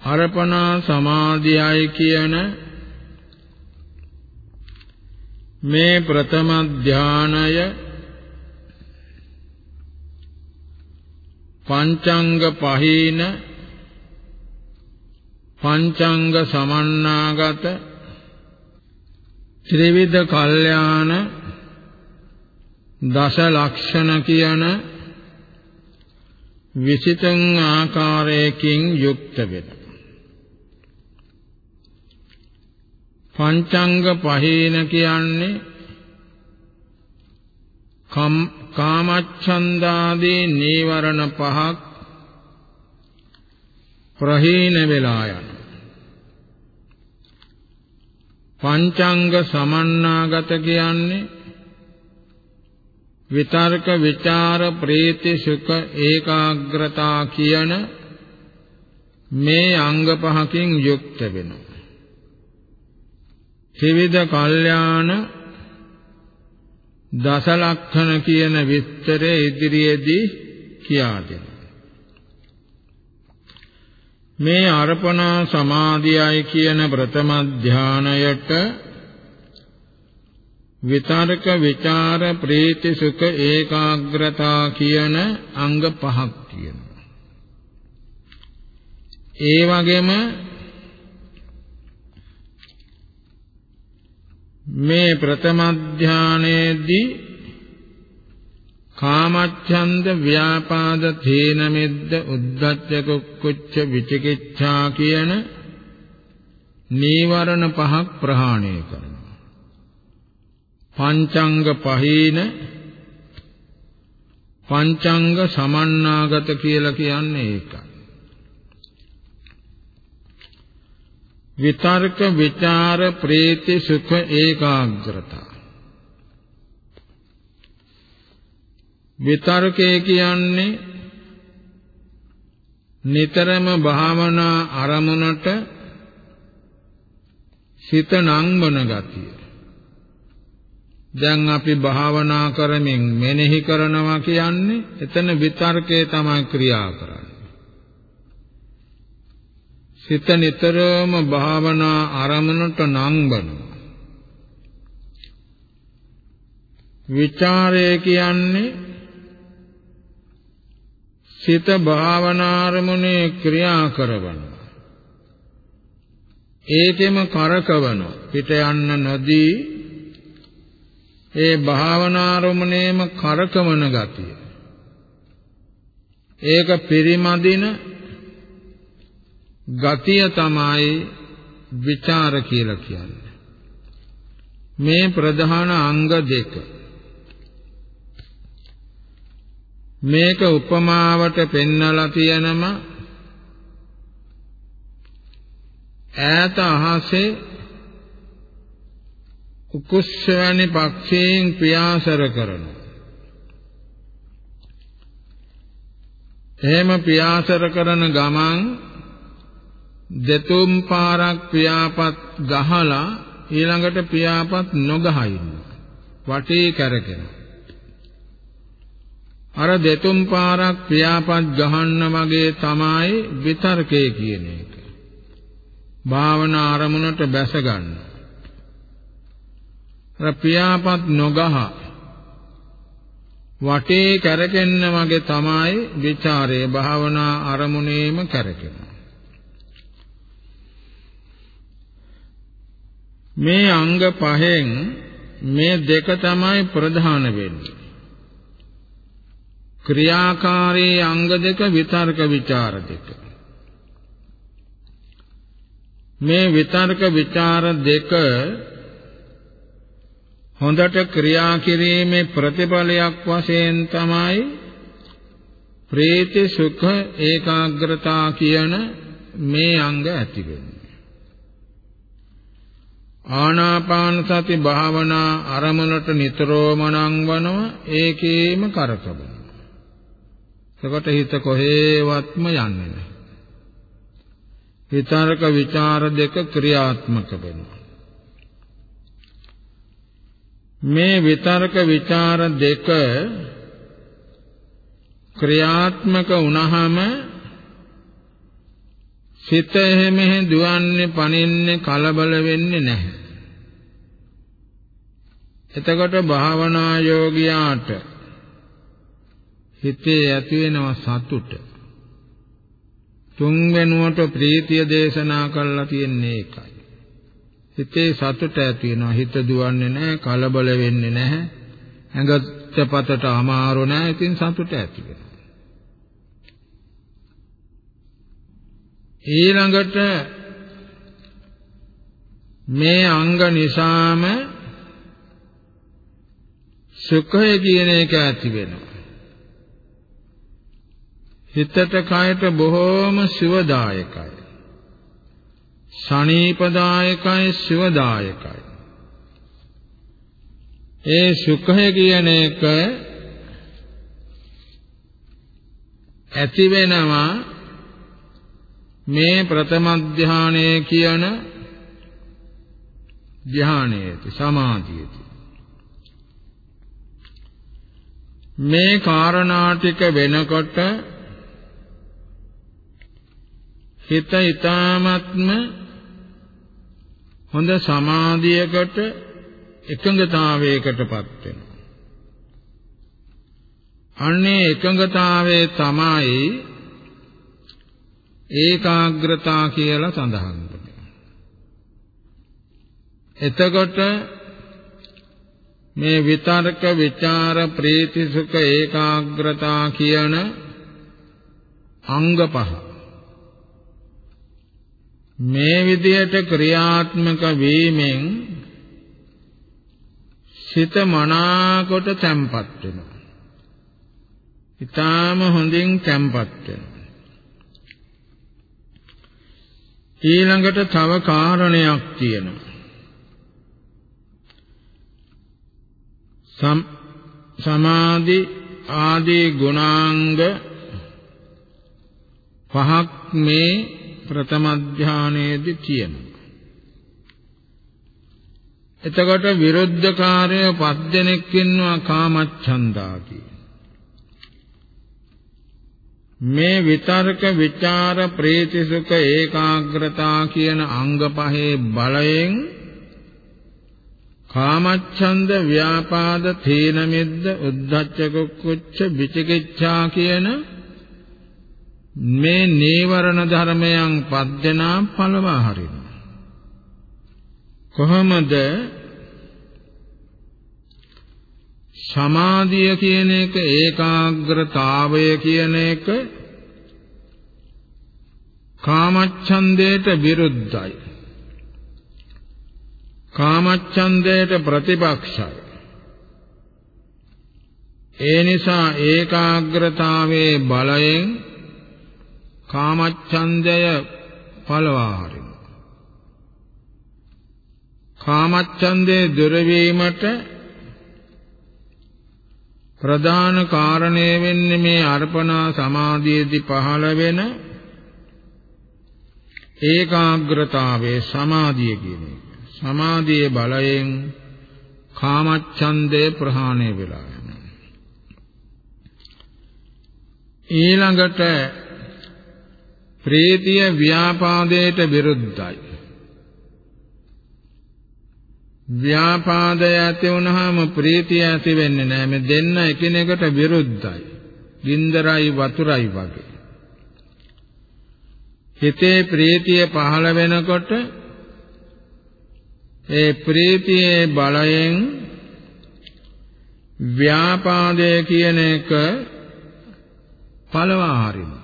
අර්පණා සමාධියයි කියන මේ ප්‍රථම ධානය පංචංග පහීන පංචංග සමන්නාගත ත්‍රිවිධ කල්යාණ දස ලක්ෂණ කියන විසිතං ආකාරයකින් යුක්ත වෙන. පංචංග පහේන කියන්නේ කාමච්ඡන්දාදී නීවරණ පහක් ප්‍රහීන වෙලා යන පංචංග සමන්නාගත කියන්නේ විතර්ක විචාර ප්‍රීති සුඛ ඒකාග්‍රතා කියන මේ අංග පහකින් යුක්ත වෙනවා ත්‍රිවිධ කල්යාණ දස ලක්ෂණ කියන විස්තරය ඉදිරියේදී කියා දෙනවා. මේ අර්පණා සමාධියයි කියන ප්‍රථම ධානයට විතර්ක විචාර ප්‍රීති සුඛ ඒකාග්‍රතා කියන අංග පහක් තියෙනවා. ඒ වගේම මේ ප්‍රථම ධානයේදී කාමච්ඡන්ද ව්‍යාපාද තේන මෙද්ද උද්ධච්ච කුච්ච විචිකිච්ඡා කියන නීවරණ පහක් ප්‍රහාණය කරනවා පංචංග පහීන පංචංග සමන්නාගත කියලා කියන්නේ ඒකයි විතර්ක විචාර ප්‍රීති සුඛ ඒකාග්‍රතා විතර්කය කියන්නේ නිතරම භාවනා අරමුණට සිත නංවන ගතිය දැන් අපි භාවනා කරමින් මෙනෙහි කරනවා කියන්නේ එතන විතර්කේ තමයි ක්‍රියා කරන්නේ සිත නිතරම භාවනා අරමුණට නංවනවා. විචාරය කියන්නේ සිත භාවනා අරමුණේ ක්‍රියා කරවනවා. ඒකෙම කරකවන පිට යන්න නොදී ඒ භාවනා අරමුණේම කරකවන ගතිය. ඒක පරිමදින ගතිය තමයි විචාර කියලා කියන්නේ. මේ ප්‍රධාන අංග දෙක. මේක උපමාවට පෙන්නලා තියෙනම ඈත අහසේ උකුස්සවැනි පක්ෂීන් පියාසර කරනවා. එහෙම පියාසර කරන ගමන් දෙතුන් පාරක් පියාපත් ගහලා ඊළඟට පියාපත් නොගහ ඉන්නවා. වටේ කැරකෙන. අර දෙතුන් පාරක් පියාපත් ගහන්න වගේ තමයි විතර්කයේ කියන එක. භාවනා ආරමුණට බැස ගන්න. අර පියාපත් නොගහ වටේ කැරකෙන්න වගේ තමයි ਵਿਚාරේ භාවනා ආරමුණේම කැරකෙනවා. මේ අංග පහෙන් මේ දෙක තමයි ප්‍රධාන වෙන්නේ. ක්‍රියාකාරී අංග දෙක විතර්ක ਵਿਚාර දෙක. මේ විතර්ක ਵਿਚාර දෙක හොඳට ක්‍රියා කිරීමේ ප්‍රතිඵලයක් වශයෙන් තමයි ප්‍රේති සුඛ ඒකාග්‍රතා කියන මේ අංග ඇති වෙන්නේ. ආනාපාන සති භාවනා අරමුණට නිතරම නංවනව ඒකේම කරකබන එතකොට හිත කොහේවත්ම යන්නේ නැහැ. විතරක ਵਿਚාර දෙක ක්‍රියාත්මක වෙනවා. මේ විතරක ਵਿਚාර දෙක ක්‍රියාත්මක වුණාම සිත එහෙම එහෙ දුවන්නේ පනින්නේ කලබල වෙන්නේ නැහැ. එතකොට භාවනා යෝගියාට හිතේ ඇති වෙනවා සතුට. තුන් වෙනුවට ප්‍රීතිය දේශනා කළා කියන්නේ ඒකයි. හිතේ සතුට ඇති වෙනවා. හිත දුවන්නේ නැහැ, කලබල වෙන්නේ නැහැ. ඇඟට පතට අමාරු නැහැ. ඉතින් සතුට ඇති වෙනවා. ඊළඟට මේ අංග නිසාම සුඛය කියන එක ඇති වෙනවා. හිතට කයට බොහෝම සුවදායකයි. සනීපදායකයි සුවදායකයි. ඒ සුඛය කියන එක ඇති වෙනවා මේ ප්‍රථම ධානයේ කියන ධානයේදී සමාධියේදී මේ කාරණා ටික වෙනකොට හිත ඊ타මත්ම හොඳ සමාධියකට එකඟතාවයකටපත් වෙනවා. අන්නේ එකඟතාවයේ තමයි ඒකාග්‍රතා කියලා සඳහන් වෙන්නේ. එතකොට මේ විතර්ක විචාර ප්‍රීති සුඛ ඒකාග්‍රතා කියන අංග පහ මේ විදියට ක්‍රියාත්මක වීමෙන් සිත මනාකොට තැම්පත් වෙනවා. ඊටාම හොඳින් තැම්පත් වෙනවා. ඊළඟට තව කාරණයක් තියෙනවා. සමාධි ආදී ගුණාංග පහක් මේ ප්‍රථම ධානයේදී තියෙනවා. එතකොට විරුද්ධකාරය පස් දෙනෙක් ඉන්නවා කාමච්ඡන්දාදී. මේ විතර්ක ਵਿਚාර ප්‍රීති සුඛ ඒකාග්‍රතා කියන අංග පහේ බලයෙන් කාමච්ඡන්ද ව්‍යාපාද තීන මිද්ද උද්ධච්ච කුච්ච විචිකිච්ඡා කියන මේ නීවරණ ධර්මයන් පද්දනා පළවා හරිනවා කොහොමද සමාධිය කියන එක ඒකාග්‍රතාවය කියන එක කාමච්ඡන්දයට විරුද්ධයි කාමච්ඡන්දයට ප්‍රතිපක්ෂයි. ඒ නිසා ඒකාග්‍රතාවයේ බලයෙන් කාමච්ඡන්දය පළවා හරිනවා. කාමච්ඡන්දේ දුර වීමට ප්‍රධාන කාරණය වෙන්නේ මේ අර්පණා සමාධියේදී පහළ වෙන ඒකාග්‍රතාවයේ සමාධිය කියන එක. සමාධියේ බලයෙන් කාමච්ඡන්දේ ප්‍රහාණය වෙලා යනවා. ඊළඟට ප්‍රීතිය ව්‍යාපාදයට විරුද්ධයි. ව්‍යාපාදය ඇති වුනහම ප්‍රීතිය ඇති වෙන්නේ නැහැ. මේ දෙන්න එකිනෙකට විරුද්ධයි. ගින්දරයි වතුරයි වගේ. හිතේ ප්‍රීතිය පහළ වෙනකොට ඒ ප්‍රීතියේ බලයෙන් ව්‍යාපාදය කියන එක පළවා හරිනවා.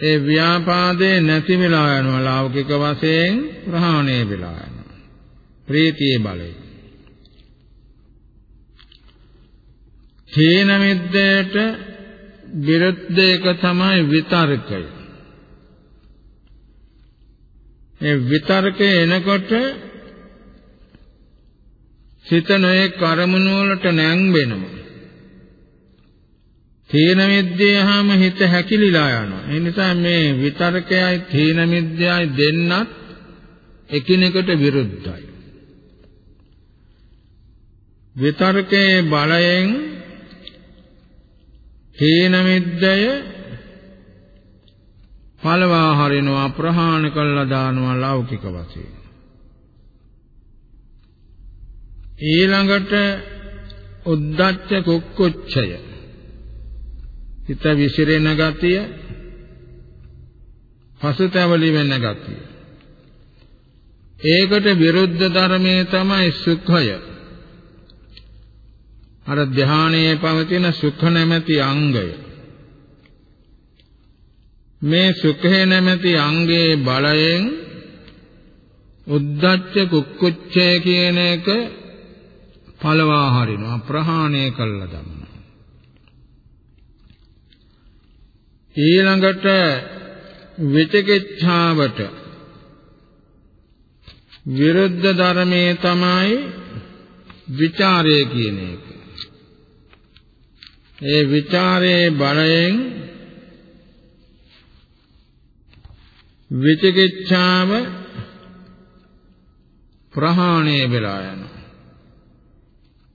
ඒ ව්‍යාපාදේ නැති වෙලා යනවා ලෞකික වශයෙන් ප්‍රහාණය වෙලා යනවා. ප්‍රීතියේ බලයෙන්. තීන මිද්දයට විරුද්ධ එක තමයි විතර්කය. මේ විතර්කය එනකොට සිත නොයේ කරමුණු වලට නැංවෙනවා. තීන මිද්දේහම හිත හැකිලිලා යනවා. ඒ නිසා මේ විතර්කයයි තීන මිද්දයයි දෙන්නත් එකිනෙකට විරුද්ධයි. විතර්කයේ බලයෙන් හේන මිද්දය පළවා හරිනවා ප්‍රහාණ කළා දානවා ලෞකික වශයෙන් ඊළඟට උද්දච්ච කුක්කුච්චය හිත විසිරෙන ගතිය පසුතැවලි වෙන ගතිය. ඒකට විරුද්ධ ධර්මයේ තමයි සුඛය. අර ධානයේ පවතින සුඛ නැමැති අංගය. මේ සුඛේ නැමැති අංගයේ බලයෙන් උද්දච්ච කුක්කුච්චය කියන එක පළවා හරිනවා ප්‍රහාණය කළා දමනවා. ඊළඟට විචිකිච්ඡාවට විරුද්ධ ධර්මයේ තමයි ਵਿਚාරය කියන එක. ඒ ਵਿਚාරයේ බලයෙන් විචිකිච්ඡාව ප්‍රහාණය වෙලා යනවා.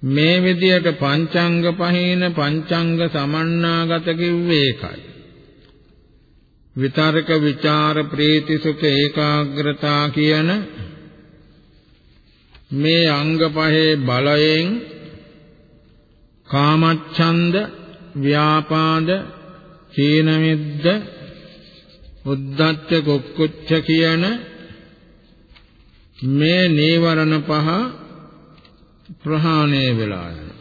මේ විදියට පංචංග පහින පංචංග සමන්නාගත කිව්වේ ඒකයි. විතරක ਵਿਚාර ප්‍රීති සුඛ ඒකාග්‍රතා කියන මේ අංග පහේ බලයෙන් කාමච්ඡන්ද ව්‍යාපාද චීන මිද්ද උද්ධච්ච කුක්කුච්ච කියන මේ නීවරණ පහ ප්‍රහාණය වෙලා යන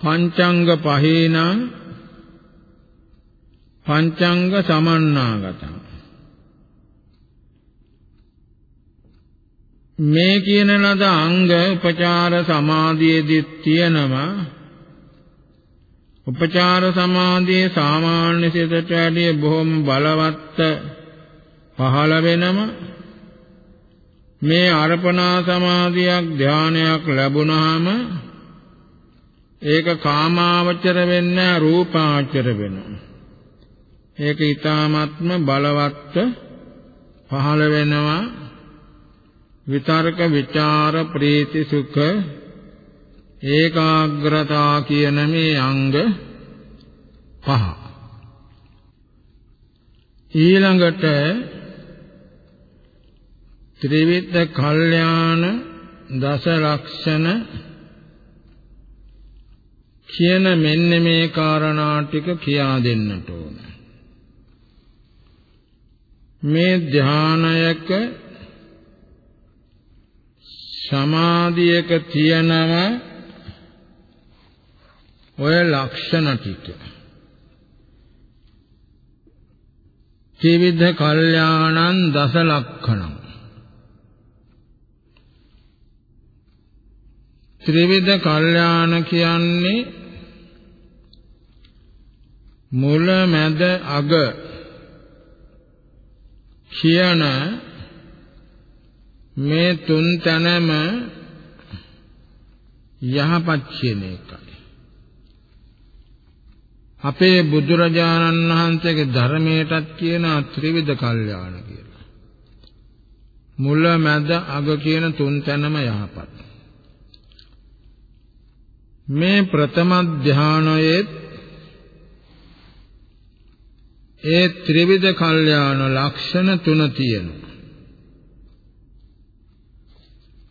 පංචංග පහේනම් පංචංග සමන්නාගතං. මේ කියන ලද අංග උපචාර සමාධියේදී තියෙනවා උපචාර සමාධියේ සාමාන්‍ය සිතට වැඩිය බොහොම බලවත් පහළ වෙනම මේ අර්පණා සමාධියක් ධානයක් ලැබුණාම ඒක කාමාවචර වෙන්නේ රූපාවචර වෙනවා. ඒක ඊ타ත්ම බලවත් පහළ වෙනවා. විතර්ක විචාර ප්‍රීති සුඛ ඒකාග්‍රතා කියන මේ අංග පහ. ඊළඟට ත්‍රිවිධ කල්යාණ දස ලක්ෂණ කියන මෙන්න මේ කාරණා ටික කියා දෙන්නට ඕන. මේ ධානයක සමාධියක තියෙනවා ඔය ලක්ෂණ ටික. ත්‍රිවිධ කල්යාණං දස ලක්ෂණං ත්‍රිවිධ කල්යාණ කියන්නේ මුල මැද අග කියන මේ තුන් තැනම යහපත් කියන එකයි. අපේ බුදුරජාණන් වහන්සේගේ ධර්මයටත් කියන ත්‍රිවිධ කල්යාණ කියලා. මුල මැද අග කියන තුන් තැනම යහපත්. මේ ප්‍රථම ධානයේ ඒ ත්‍රිවිධ කල්යාණ ලක්ෂණ තුන තියෙනවා.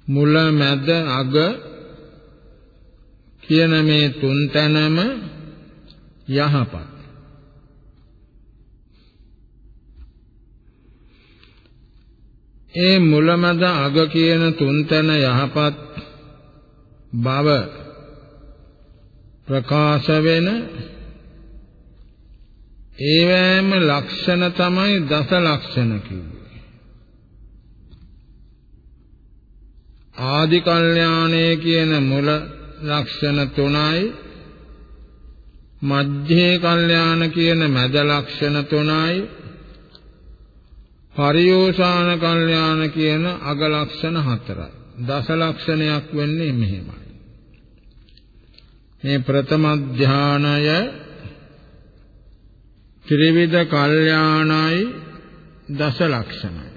මුල මැද අග කියන මේ තුන් තැනම යහපත් ඒ මුල මැද අග කියන තුන් තැන යහපත් බව ප්‍රකාශ වෙන ඒවැම ලක්ෂණ තමයි දස ලක්ෂණ කිව්වේ. ආදි කල්යාණය කියන මුල ලක්ෂණ තුනයි මධ්‍යේ කල්යාණ කියන මැද ලක්ෂණ තුනයි පරියෝසాన කල්යාණ කියන අග ලක්ෂණ හතරයි. දස ලක්ෂණයක් වෙන්නේ මෙහෙමයි. මේ ප්‍රථම ධානය ත්‍රිවිධ කල්යාණයි දස ලක්ෂණයි.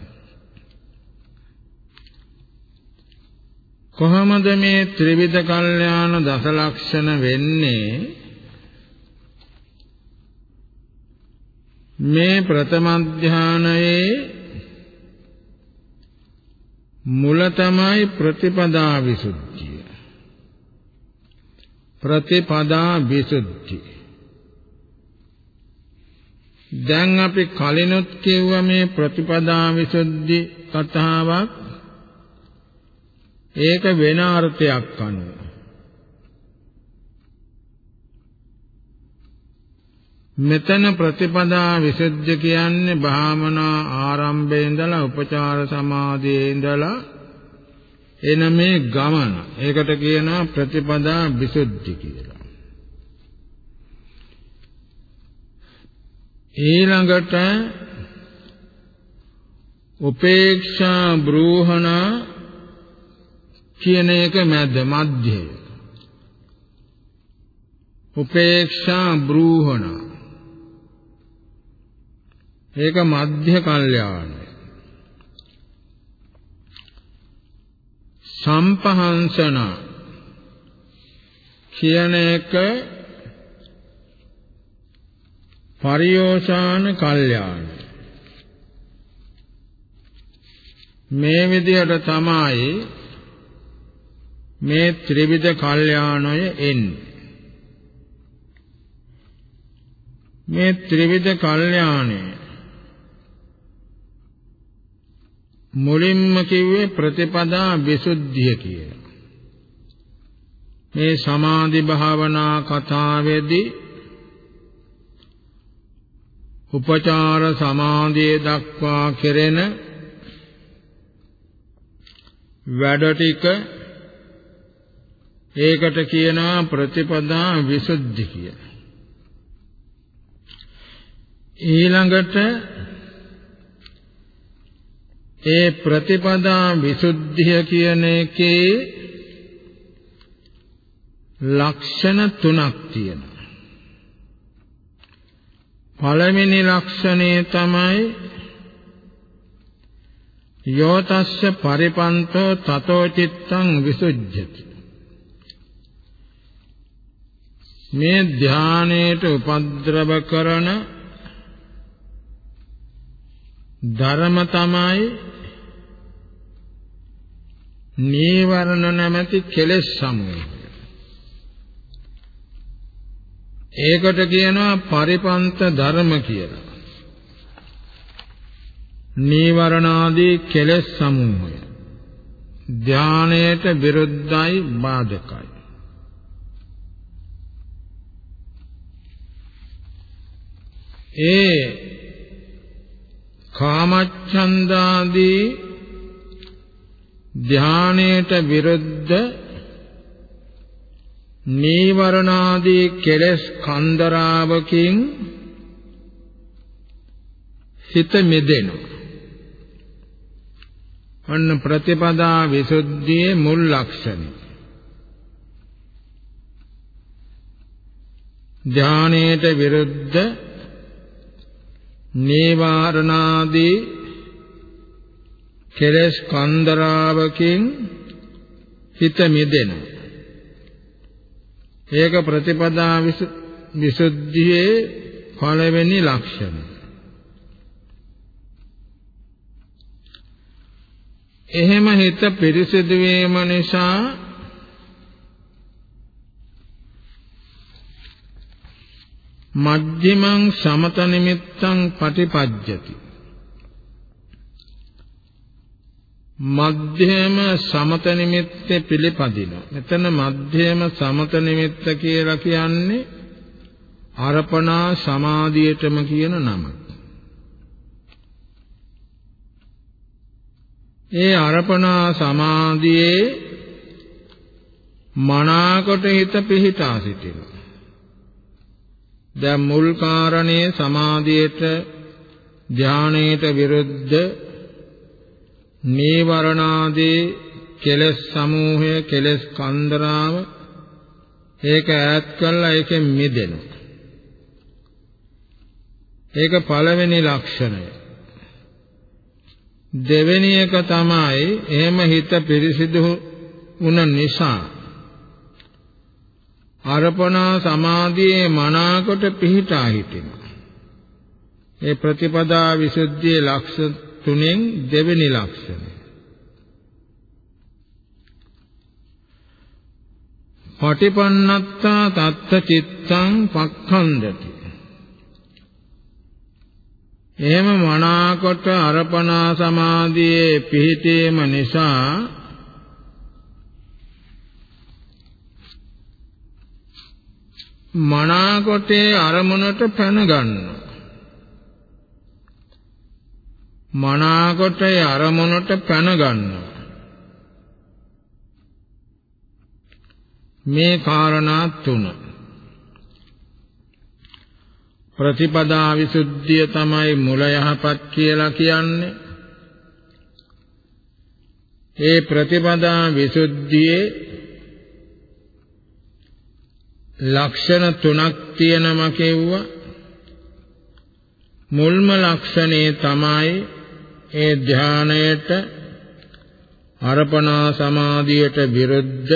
කොහොමද මේ ත්‍රිවිධ කල්යාණ දස ලක්ෂණ වෙන්නේ? මේ ප්‍රථම ධානයේ මුල තමයි ප්‍රතිපදා විසුද්ධිය. ප්‍රතිපදා විසුද්ධිය. දැන් අපි කලිනුත් කියුව මේ ප්‍රතිපදා විසුද්ධි කතාවක් ඒක වෙන අර්ථයක් අනුව මෙතන ප්‍රතිපදා විසුද්ධි කියන්නේ භාවනා ආරම්භයේ ඉඳලා උපචාර සමාධියේ ඉඳලා එන මේ ගමන. ඒකට කියනවා ප්‍රතිපදා විසුද්ධි කියලා. ඊළඟට උපේක්ෂා බ්‍රූහණ කියන එක මැද මධ්‍යය. උපේක්ෂා බ්‍රූහණ ඒක මධ්‍ය කල්යාණය. සම්පහංසන කියන එක පරියෝෂාන කල්යාණය. මේ විදිහට තමයි මේ ත්‍රිවිධ කල්යාණය එන්නේ. මේ ත්‍රිවිධ කල්යාණය මුලින්ම කිව්වේ ප්‍රතිපදා විසුද්ධිය කියලා. මේ සමාධි භාවනා කතාවේදී උපචාර සමාධිය දක්වා කෙරෙන වැඩ ටික ඒකට කියනවා ප්‍රතිපදා විසුද්ධි කියලා. ඊළඟට ඒ ප්‍රතිපදා විසුද්ධිය කියන එකේ ලක්ෂණ තුනක් තියෙනවා. පළවෙනි ලක්ෂණය තමයි යෝතස්ස පරිපන්තෝ තතෝ චිත්තං විසුද්ධ්‍යති. මේ ධානයේට උපද්‍රව කරන ධර්ම තමයි නීවරණ නැමැති කෙලෙස් සමූහය. ඒකට කියනවා පරිපන්ත ධර්ම කියලා. නීවරණාදී කෙලෙස් සමූහය. ධානයට විරුද්ධයි බාධකයි. ඒ කාමච්ඡන්දාදී ධානයට විරුද්ධ නීවරණාදී කෙලෙස් කන්දරාවකින් හිත මෙදෙනවා. අන්න ප්‍රතිපදා විසුද්ධියේ මුල් ලක්ෂණය. ධානයට විරුද්ධ නීවාරණාදී කෙලස් කන්දරාවකින් හිත මිදෙනවා. ඒක ප්‍රතිපදා විසුද්ධියේ පළවෙනි ලක්ෂණය. එහෙම හිත පිරිසිදු වීම නිසා මජ්ක්‍ධිමං සමත නිමිත්තං පටිපජ්ජති මධ්‍යම සමත නිමිත්තේ පිළිපදිනවා. මෙතන මධ්‍යම සමත නිමිත්ත කියලා කියන්නේ අර්පණා සමාධියටම කියන නම. ඒ අර්පණා සමාධියේ මනාකොට හිත පිහිටා සිටිනවා. දැන් මුල් කාරණේ සමාධියට ධානයට විරුද්ධ නීවරණාදී කෙලස් සමූහය කෙලස් කන්දරාව ඒක ඈත් කළා ඒකෙන් මිදෙනවා ඒක පළවෙනි ලක්ෂණය දෙවෙනි එක තමයි එහෙම හිත පිරිසිදු වුණ නිසා අර්පණා සමාධියේ මනාකොට පිහිටා හිටිනවා. ඒ ප්‍රතිපදා විසුද්ධියේ ලක්ෂ තුනෙන් දෙවෙනි ලක්ෂණය. පටිපන්නත්තා තත්ත චිත්තං පක්ඛන්දති. එහෙම මනාකොට අර්පණා සමාධියේ පිහිටීම නිසා මනාකොටේ අරමුණට පැන ගන්නවා මනාකොටේ අරමුණට පැන ගන්නවා මේ කාරණා තුන. ප්‍රතිපදා විසුද්ධිය තමයි මුල යහපත් කියලා කියන්නේ. ඒ ප්‍රතිපදා විසුද්ධියේ ලක්ෂණ තුනක් තියෙනම කෙව්වා. මුල්ම ලක්ෂණේ තමයි ඒ ධානයට අර්පණා සමාධියට විරුද්ධ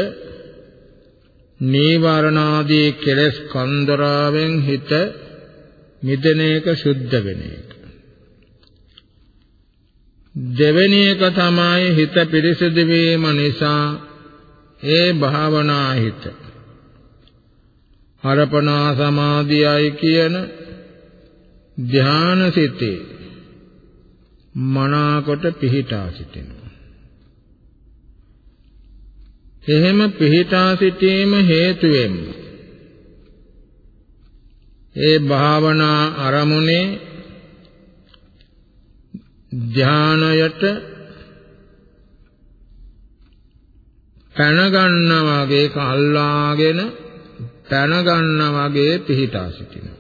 නීවරණාදී කෙලස් කන්දරාවෙන් හිත මිදෙන එක සුද්ධ වෙන එක. දෙවෙනි එක තමයි හිත පිරිසිදු වීම නිසා ඒ භාවනා හිත අර්පණා සමාධියයි කියන ධාන සිතේ මනාකොට පිහිටා සිටිනවා. එහෙම පිහිටා සිටීම හේතුවෙන් ඒ භාවනා අරමුණේ ධානයට පැන ගන්නා වගේ කල්ලාගෙන පැන ගන්නා වගේ පිහිටා සිටිනවා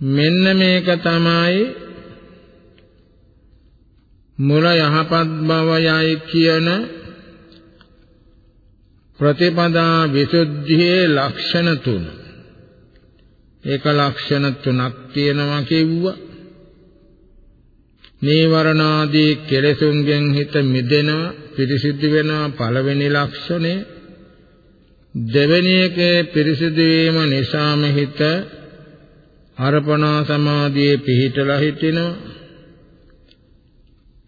මෙන්න මේක තමයි මුල යහපත් බවයයි කියන ප්‍රතිපදා විසුද්ධියේ ලක්ෂණ තුන. ඒක ලක්ෂණ තුනක් තියෙනවා කිව්වා. නීවරණාදී කෙලෙසුන්ගෙන් හිත මිදෙනවා, පිරිසිදු වෙනවා පළවෙනි ලක්ෂණය. දෙවෙනි එකේ පිරිසිදු වීම නිසාම හිත අර්පණා සමාධියේ පිහිටලා හිටිනවා.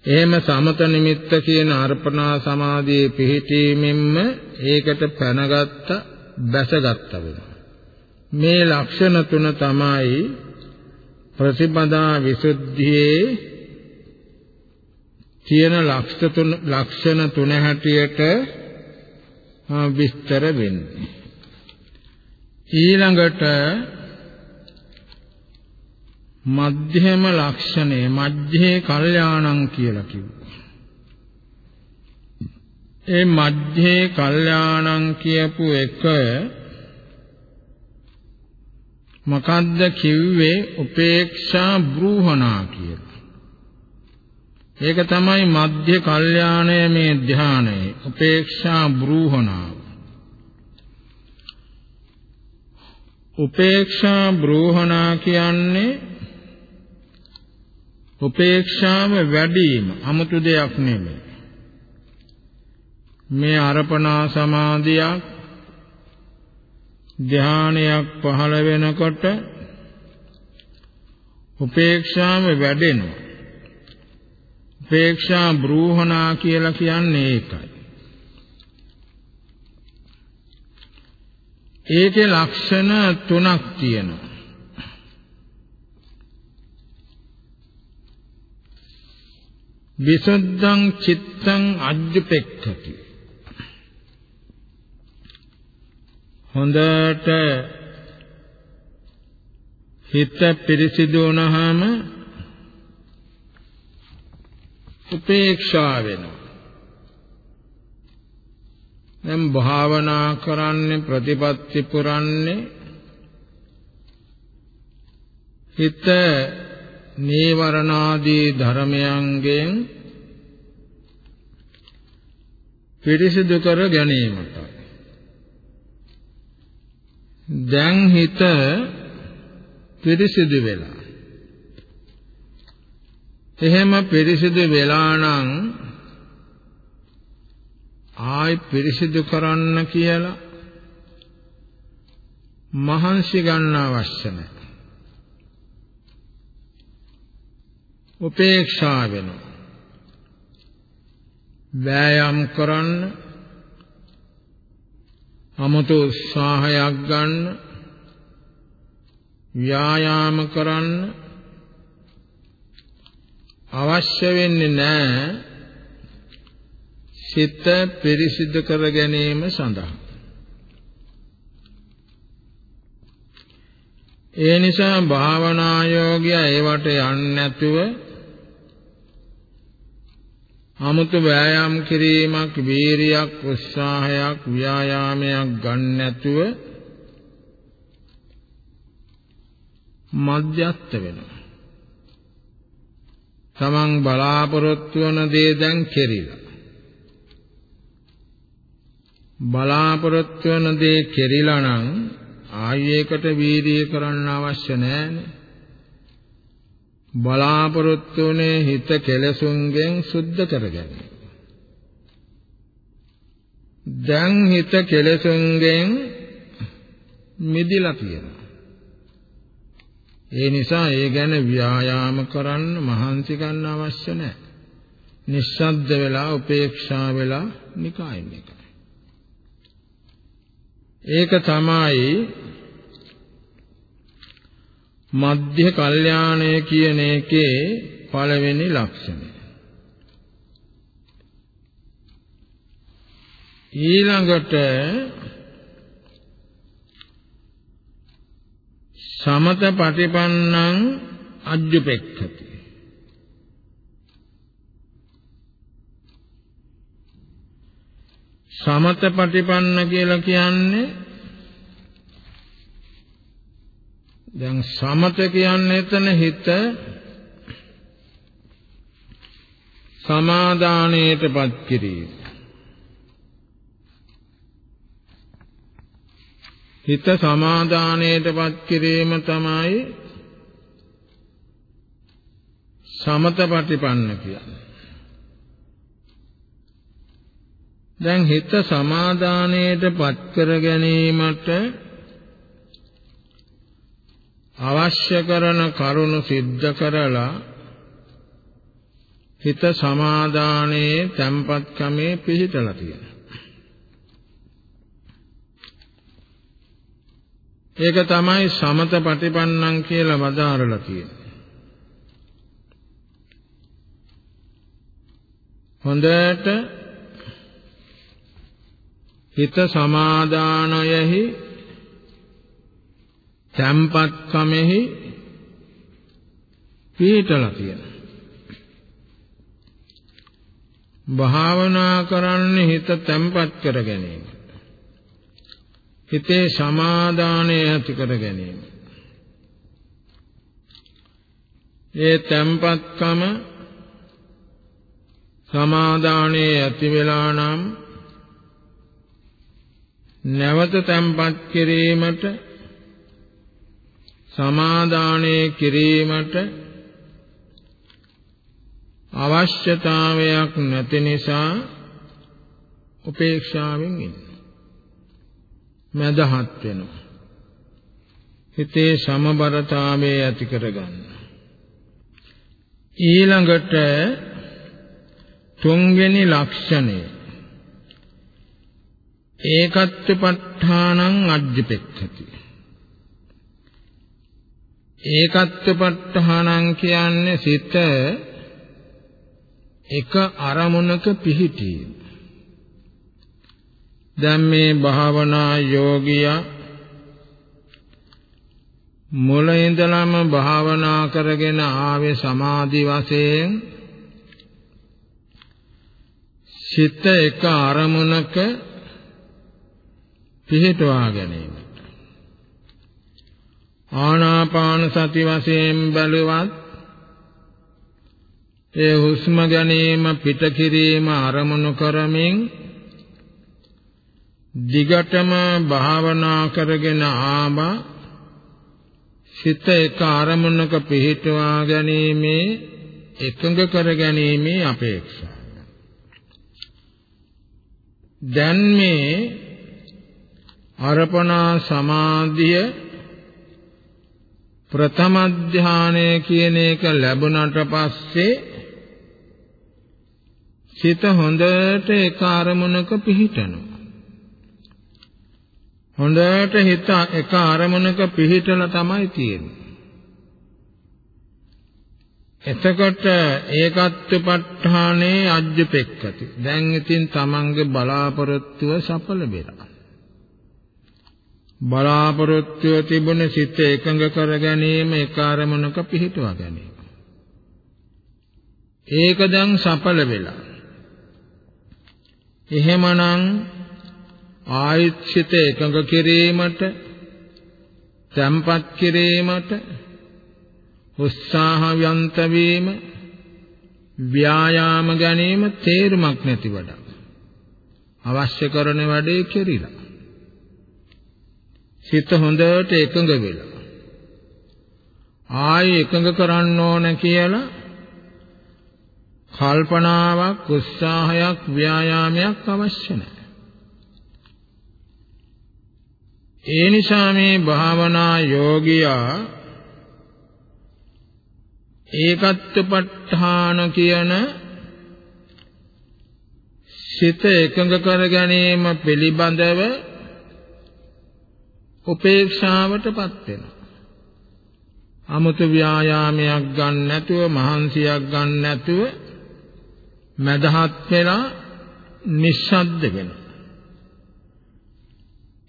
එහෙම සමත නිමිත්ත කියන අර්පණා සමාධියේ පිහිටීමෙන්ම ඒකට පැනගත්ත බැසගත්ත වෙනවා. මේ ලක්ෂණ තුන තමයි ප්‍රතිපදා විසුද්ධියේ තියෙන ලක්ෂණ තුන ලක්ෂණ තුන හැටියට විස්තර වෙන්නේ. ඊළඟට මධ්‍යම ලක්ෂණය මධ්‍යේ කල්යාණං කියලා කිව්වා. ඒ මධ්‍යේ කල්යාණං කියපු එක මොකද්ද කිව්වේ උපේක්ෂා බ්‍රූහණා කියලා. ඒක තමයි මධ්‍ය කල්යාණය මේ ධානය උපේක්ෂා බ්‍රූහණා. උපේක්ෂා බ්‍රූහණා කියන්නේ උපේක්ෂාව වැඩිම 아무තු දෙයක් නෙමෙයි. මේ අර්පණා සමාධියක් ධානයක් පහළ වෙනකොට උපේක්ෂාව වැඩෙනවා. උපේක්ෂා බ්‍රූහණා කියලා කියන්නේ ඒකයි. ඒකේ ලක්ෂණ තුනක් තියෙනවා. විසුද්ධං චිත්තං අජ්ජපෙක්ඛති. හොඳට හිත පිරිසිදු වුණාම උපේක්ෂා වෙනවා. දැන් භාවනා කරන්නේ ප්‍රතිපත්ති පුරන්නේ හිත නීවරණාදී ධර්මයන්ගෙන් පිරිසිදු කර ගැනීමට. දැන් හිත පිරිසිදු වෙලා. එහෙම පිරිසිදු වෙලා නම් ආයි පිරිසිදු කරන්න කියලා මහන්සි ගන්න අවශ්‍ය නැහැ. උපේක්ෂා වෙනවා. වෑයම් කරන්න අමතු උත්සාහයක් ගන්න ව්‍යායාම කරන්න අවශ්‍ය වෙන්නේ නැහැ සිත පිරිසිදු කර ගැනීම සඳහා ඒ නිසා භාවනා යෝගියා ඒවට යන්නේ නැතුව 아무තු වෑයම් කිරීමක් වීරියක් උත්සාහයක් ව්‍යායාමයක් ගන්න නැතුව මධ්‍යස්ත වෙනවා. තමන් බලාපොරොත්තු වන දේ දැන් කෙරිලා. බලාපොරොත්තු වන දේ කෙරිලා නම් ආයෙකට වීර්යය කරන්න අවශ්‍ය නැහැනේ. බලාපොරොත්තුනේ හිත කෙලසුන්ගෙන් සුද්ධ කරගන්න. දැන් හිත කෙලසුන්ගෙන් මිදිලා තියෙනවා. ඒ නිසා ඒ ගැන ව්‍යායාම කරන්න මහන්සි ගන්න අවශ්‍ය නැහැ. නිස්සද්ද වෙලා උපේක්ෂා වෙලා නිකයින් එක. ඒක තමයි මධ්‍ය කල්යාණය කියන එකේ පළවෙනි ලක්ෂණය. ඊළඟට සමත පටිපන්නං අජ්ජුපෙක්ඛති සමත පටිපන්න කියලා කියන්නේ දැන් සමත කියන්නේ එතන හිත සමාදානයටපත් කිරීම. හිත සමාදානයටපත් කිරීම තමයි සමත පටිපන්න කියන්නේ. දැන් හිත සමාදානයට පත් කර ගැනීමට අවශ්‍ය කරන කරුණු සිද්ධ කරලා හිත සමාදානයේ tempatකමේ පිහිටලා තියෙනවා. ඒක තමයි සමත පටිපන්නං කියලා වදාරලා තියෙන්නේ. හොඳට හිත සමාදානයෙහි තැම්පත්කමෙහි පිහිටලා තියෙනවා. භාවනා කරන්නේ හිත තැම්පත් කර ගැනීම. හිතේ සමාදානය ඇති කර ගැනීම. ඒ තැම්පත්කම සමාදානයේ ඇති වෙලා නම් නැවත තැම්පත් කිරීමට සමාදානයේ කිරීමට අවශ්‍යතාවයක් නැති නිසා උපේක්ෂාවෙන් ඉන්න. මදහත් වෙනවා. හිතේ සමබරතාවය ඇති කරගන්න. ඊළඟට තුන්වෙනි ලක්ෂණය ඒකත්වපත්ඨානං අජ්ජපෙක්ඛති ඒකත්වපත්ඨානං කියන්නේ සිත එක අරමුණක පිහිටීම. දැන් මේ භාවනා යෝගියා මුල ඉඳලම භාවනා කරගෙන ආවේ සමාධි වශයෙන් සිත එක අරමුණක පිහිටවා ගැනීම. ආනාපාන සති වශයෙන් බැලුවත් ඒ හුස්ම ගැනීම පිට කිරීම අරමුණු කරමින් දිගටම භාවනා කරගෙන ආම සිත එක අරමුණක පිහිටවා ගැනීමේ එකඟ කර ගැනීමේ අපේක්ෂාව දැන් මේ අර්පණා සමාධිය ප්‍රථම ධානය කියන එක ලැබුණට පස්සේ සිත හොඳට එක අරමුණක පිහිටනවා. හොඳට හිත එක අරමුණක පිහිටලා තමයි තියෙන්නේ. එතකොට ඒකත්වපත්ඨානේ අජ්ජපෙක්කති. දැන් ඉතින් තමන්ගේ බලාපොරොත්තුව සඵල වෙලා. බලාපොරොත්තුව තිබුණ සිත එකඟ කර ගැනීම ඒ කාර්මණක පිහිටුවා ගැනීම. ඒක දැන් සඵල වෙලා. එහෙමනම් ආයුක්ෂිත එකඟ කිරීමට තැම්පත් කිරීමට උත්සාහවන්ත වීම ව්‍යායාම ගැනීම තේරුමක් නැති වඩා අවශ්‍ය කරන වැඩේ කෙරිලා සිත හොඳට එකඟ වෙලා ආයෙ එකඟ කරන්න ඕන කියලා කල්පනාවක් උත්සාහයක් ව්‍යායාමයක් අවශ්‍ය නැහැ. ඒ නිසා මේ භාවනා යෝගියා ඒකත්වපත්ඨාන කියන සිත එකඟ කර ගැනීම පිළිබඳව උපේක්ෂාවටපත් වෙනවා. 아무තු ව්‍යායාමයක් ගන්න නැතුව මහන්සියක් ගන්න නැතුව මදහත් වෙලා නිස්සද්ද වෙනවා.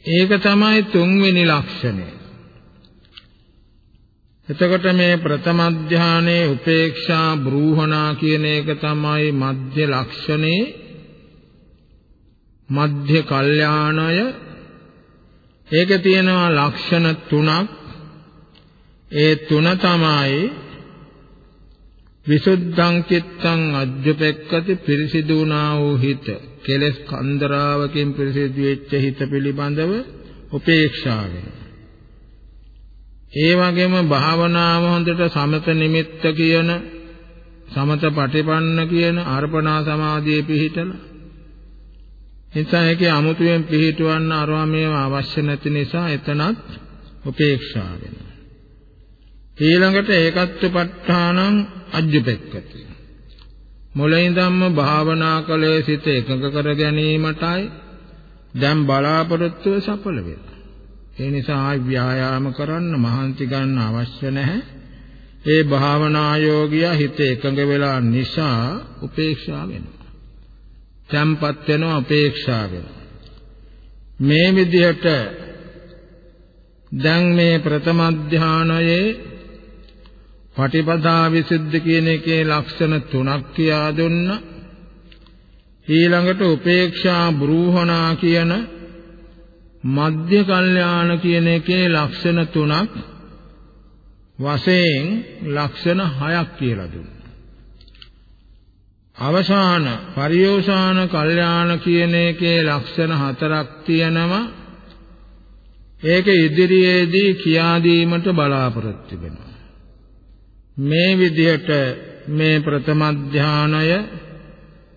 ඒක තමයි තුන්වෙනි ලක්ෂණය. එතකොට මේ ප්‍රථම ධානයේ උපේක්ෂා බ්‍රූහණා කියන එක තමයි මධ්‍ය ලක්ෂණේ මධ්‍ය කල්යාණය ඒකේ තියෙනවා ලක්ෂණ තුනක්. ඒ තුන තමයි විසුද්ධං චිත්තං අජ්ජපෙක්කති පිරිසිදු වුණා වූ හිත. කෙලස් කන්දරාවකින් පිරිසිදු වෙච්ච හිත පිළිබඳව උපේක්ෂා වෙනවා. ඒ වගේම භාවනාව හොඳට සමත නිමිත්ත කියන සමත පටිපන්න කියන අර්පණා සමාධියේ පිහිටලා නිසා ඒකේ අමුතුවෙන් පිහිටවන්න අරවා මේවා අවශ්‍ය නැති නිසා එතනත් උපේක්ෂා වෙනවා ඊළඟට ඒකත්වපත්ඨානං අජ්ජපෙක්කති මුලින්දම්ම භාවනා කලේ සිත එකඟ කර ගැනීමටයි දැන් බලාපොරොත්තුව සඵල වෙනවා ඒ නිසා ආයි ව්‍යායාම කරන්න මහන්සි ගන්න අවශ්‍ය නැහැ. ඒ භාවනා යෝගියා හිත එකඟ වෙලා නිසා උපේක්ෂා වෙනවා. Tempat වෙනවා උපේක්ෂා වෙනවා. මේ විදිහට දැන් මේ ප්‍රථම ධානයේ පටිපදා විසුද්ධ කියන එකේ ලක්ෂණ තුනක් කියා දුන්නා. ඊළඟට උපේක්ෂා බ්‍රූහණා කියන මධ්‍ය කල්යාණ කියන එකේ ලක්ෂණ තුනක් වශයෙන් ලක්ෂණ හයක් කියලා දුන්නා. අවසාන පරියෝසాన කල්යාණ කියන එකේ ලක්ෂණ හතරක් තියෙනවා. ඒක ඉදිරියේදී කියා දීමට බලාපොරොත්තු වෙනවා. මේ විදිහට මේ ප්‍රථම ධානය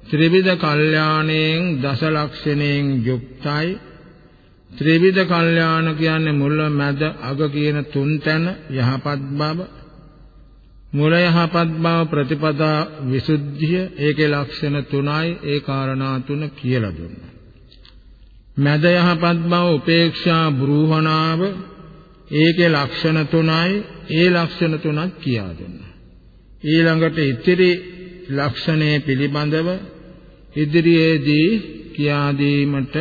ත්‍රිවිධ කල්යාණයෙන් දස ලක්ෂණයෙන් යුක්තයි ත්‍රිවිධ කල්යාණ කියන්නේ මුල මැද අග කියන තුන් තැන යහපත් බව මුල යහපත් බව ප්‍රතිපදා විසුද්ධිය ඒකේ ලක්ෂණ තුනයි ඒ කාරණා තුන කියලා දුන්නා. මැද යහපත් බව උපේක්ෂා බ්‍රූහණාව ඒකේ ලක්ෂණ තුනයි ඒ ලක්ෂණ තුනක් කියා දුන්නා. ඊළඟට ඉතිරි ලක්ෂණේ පිළිබඳව ඉදිරියේදී කියා දීමට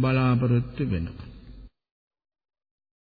බලාපොරොත්තු වෙනවා.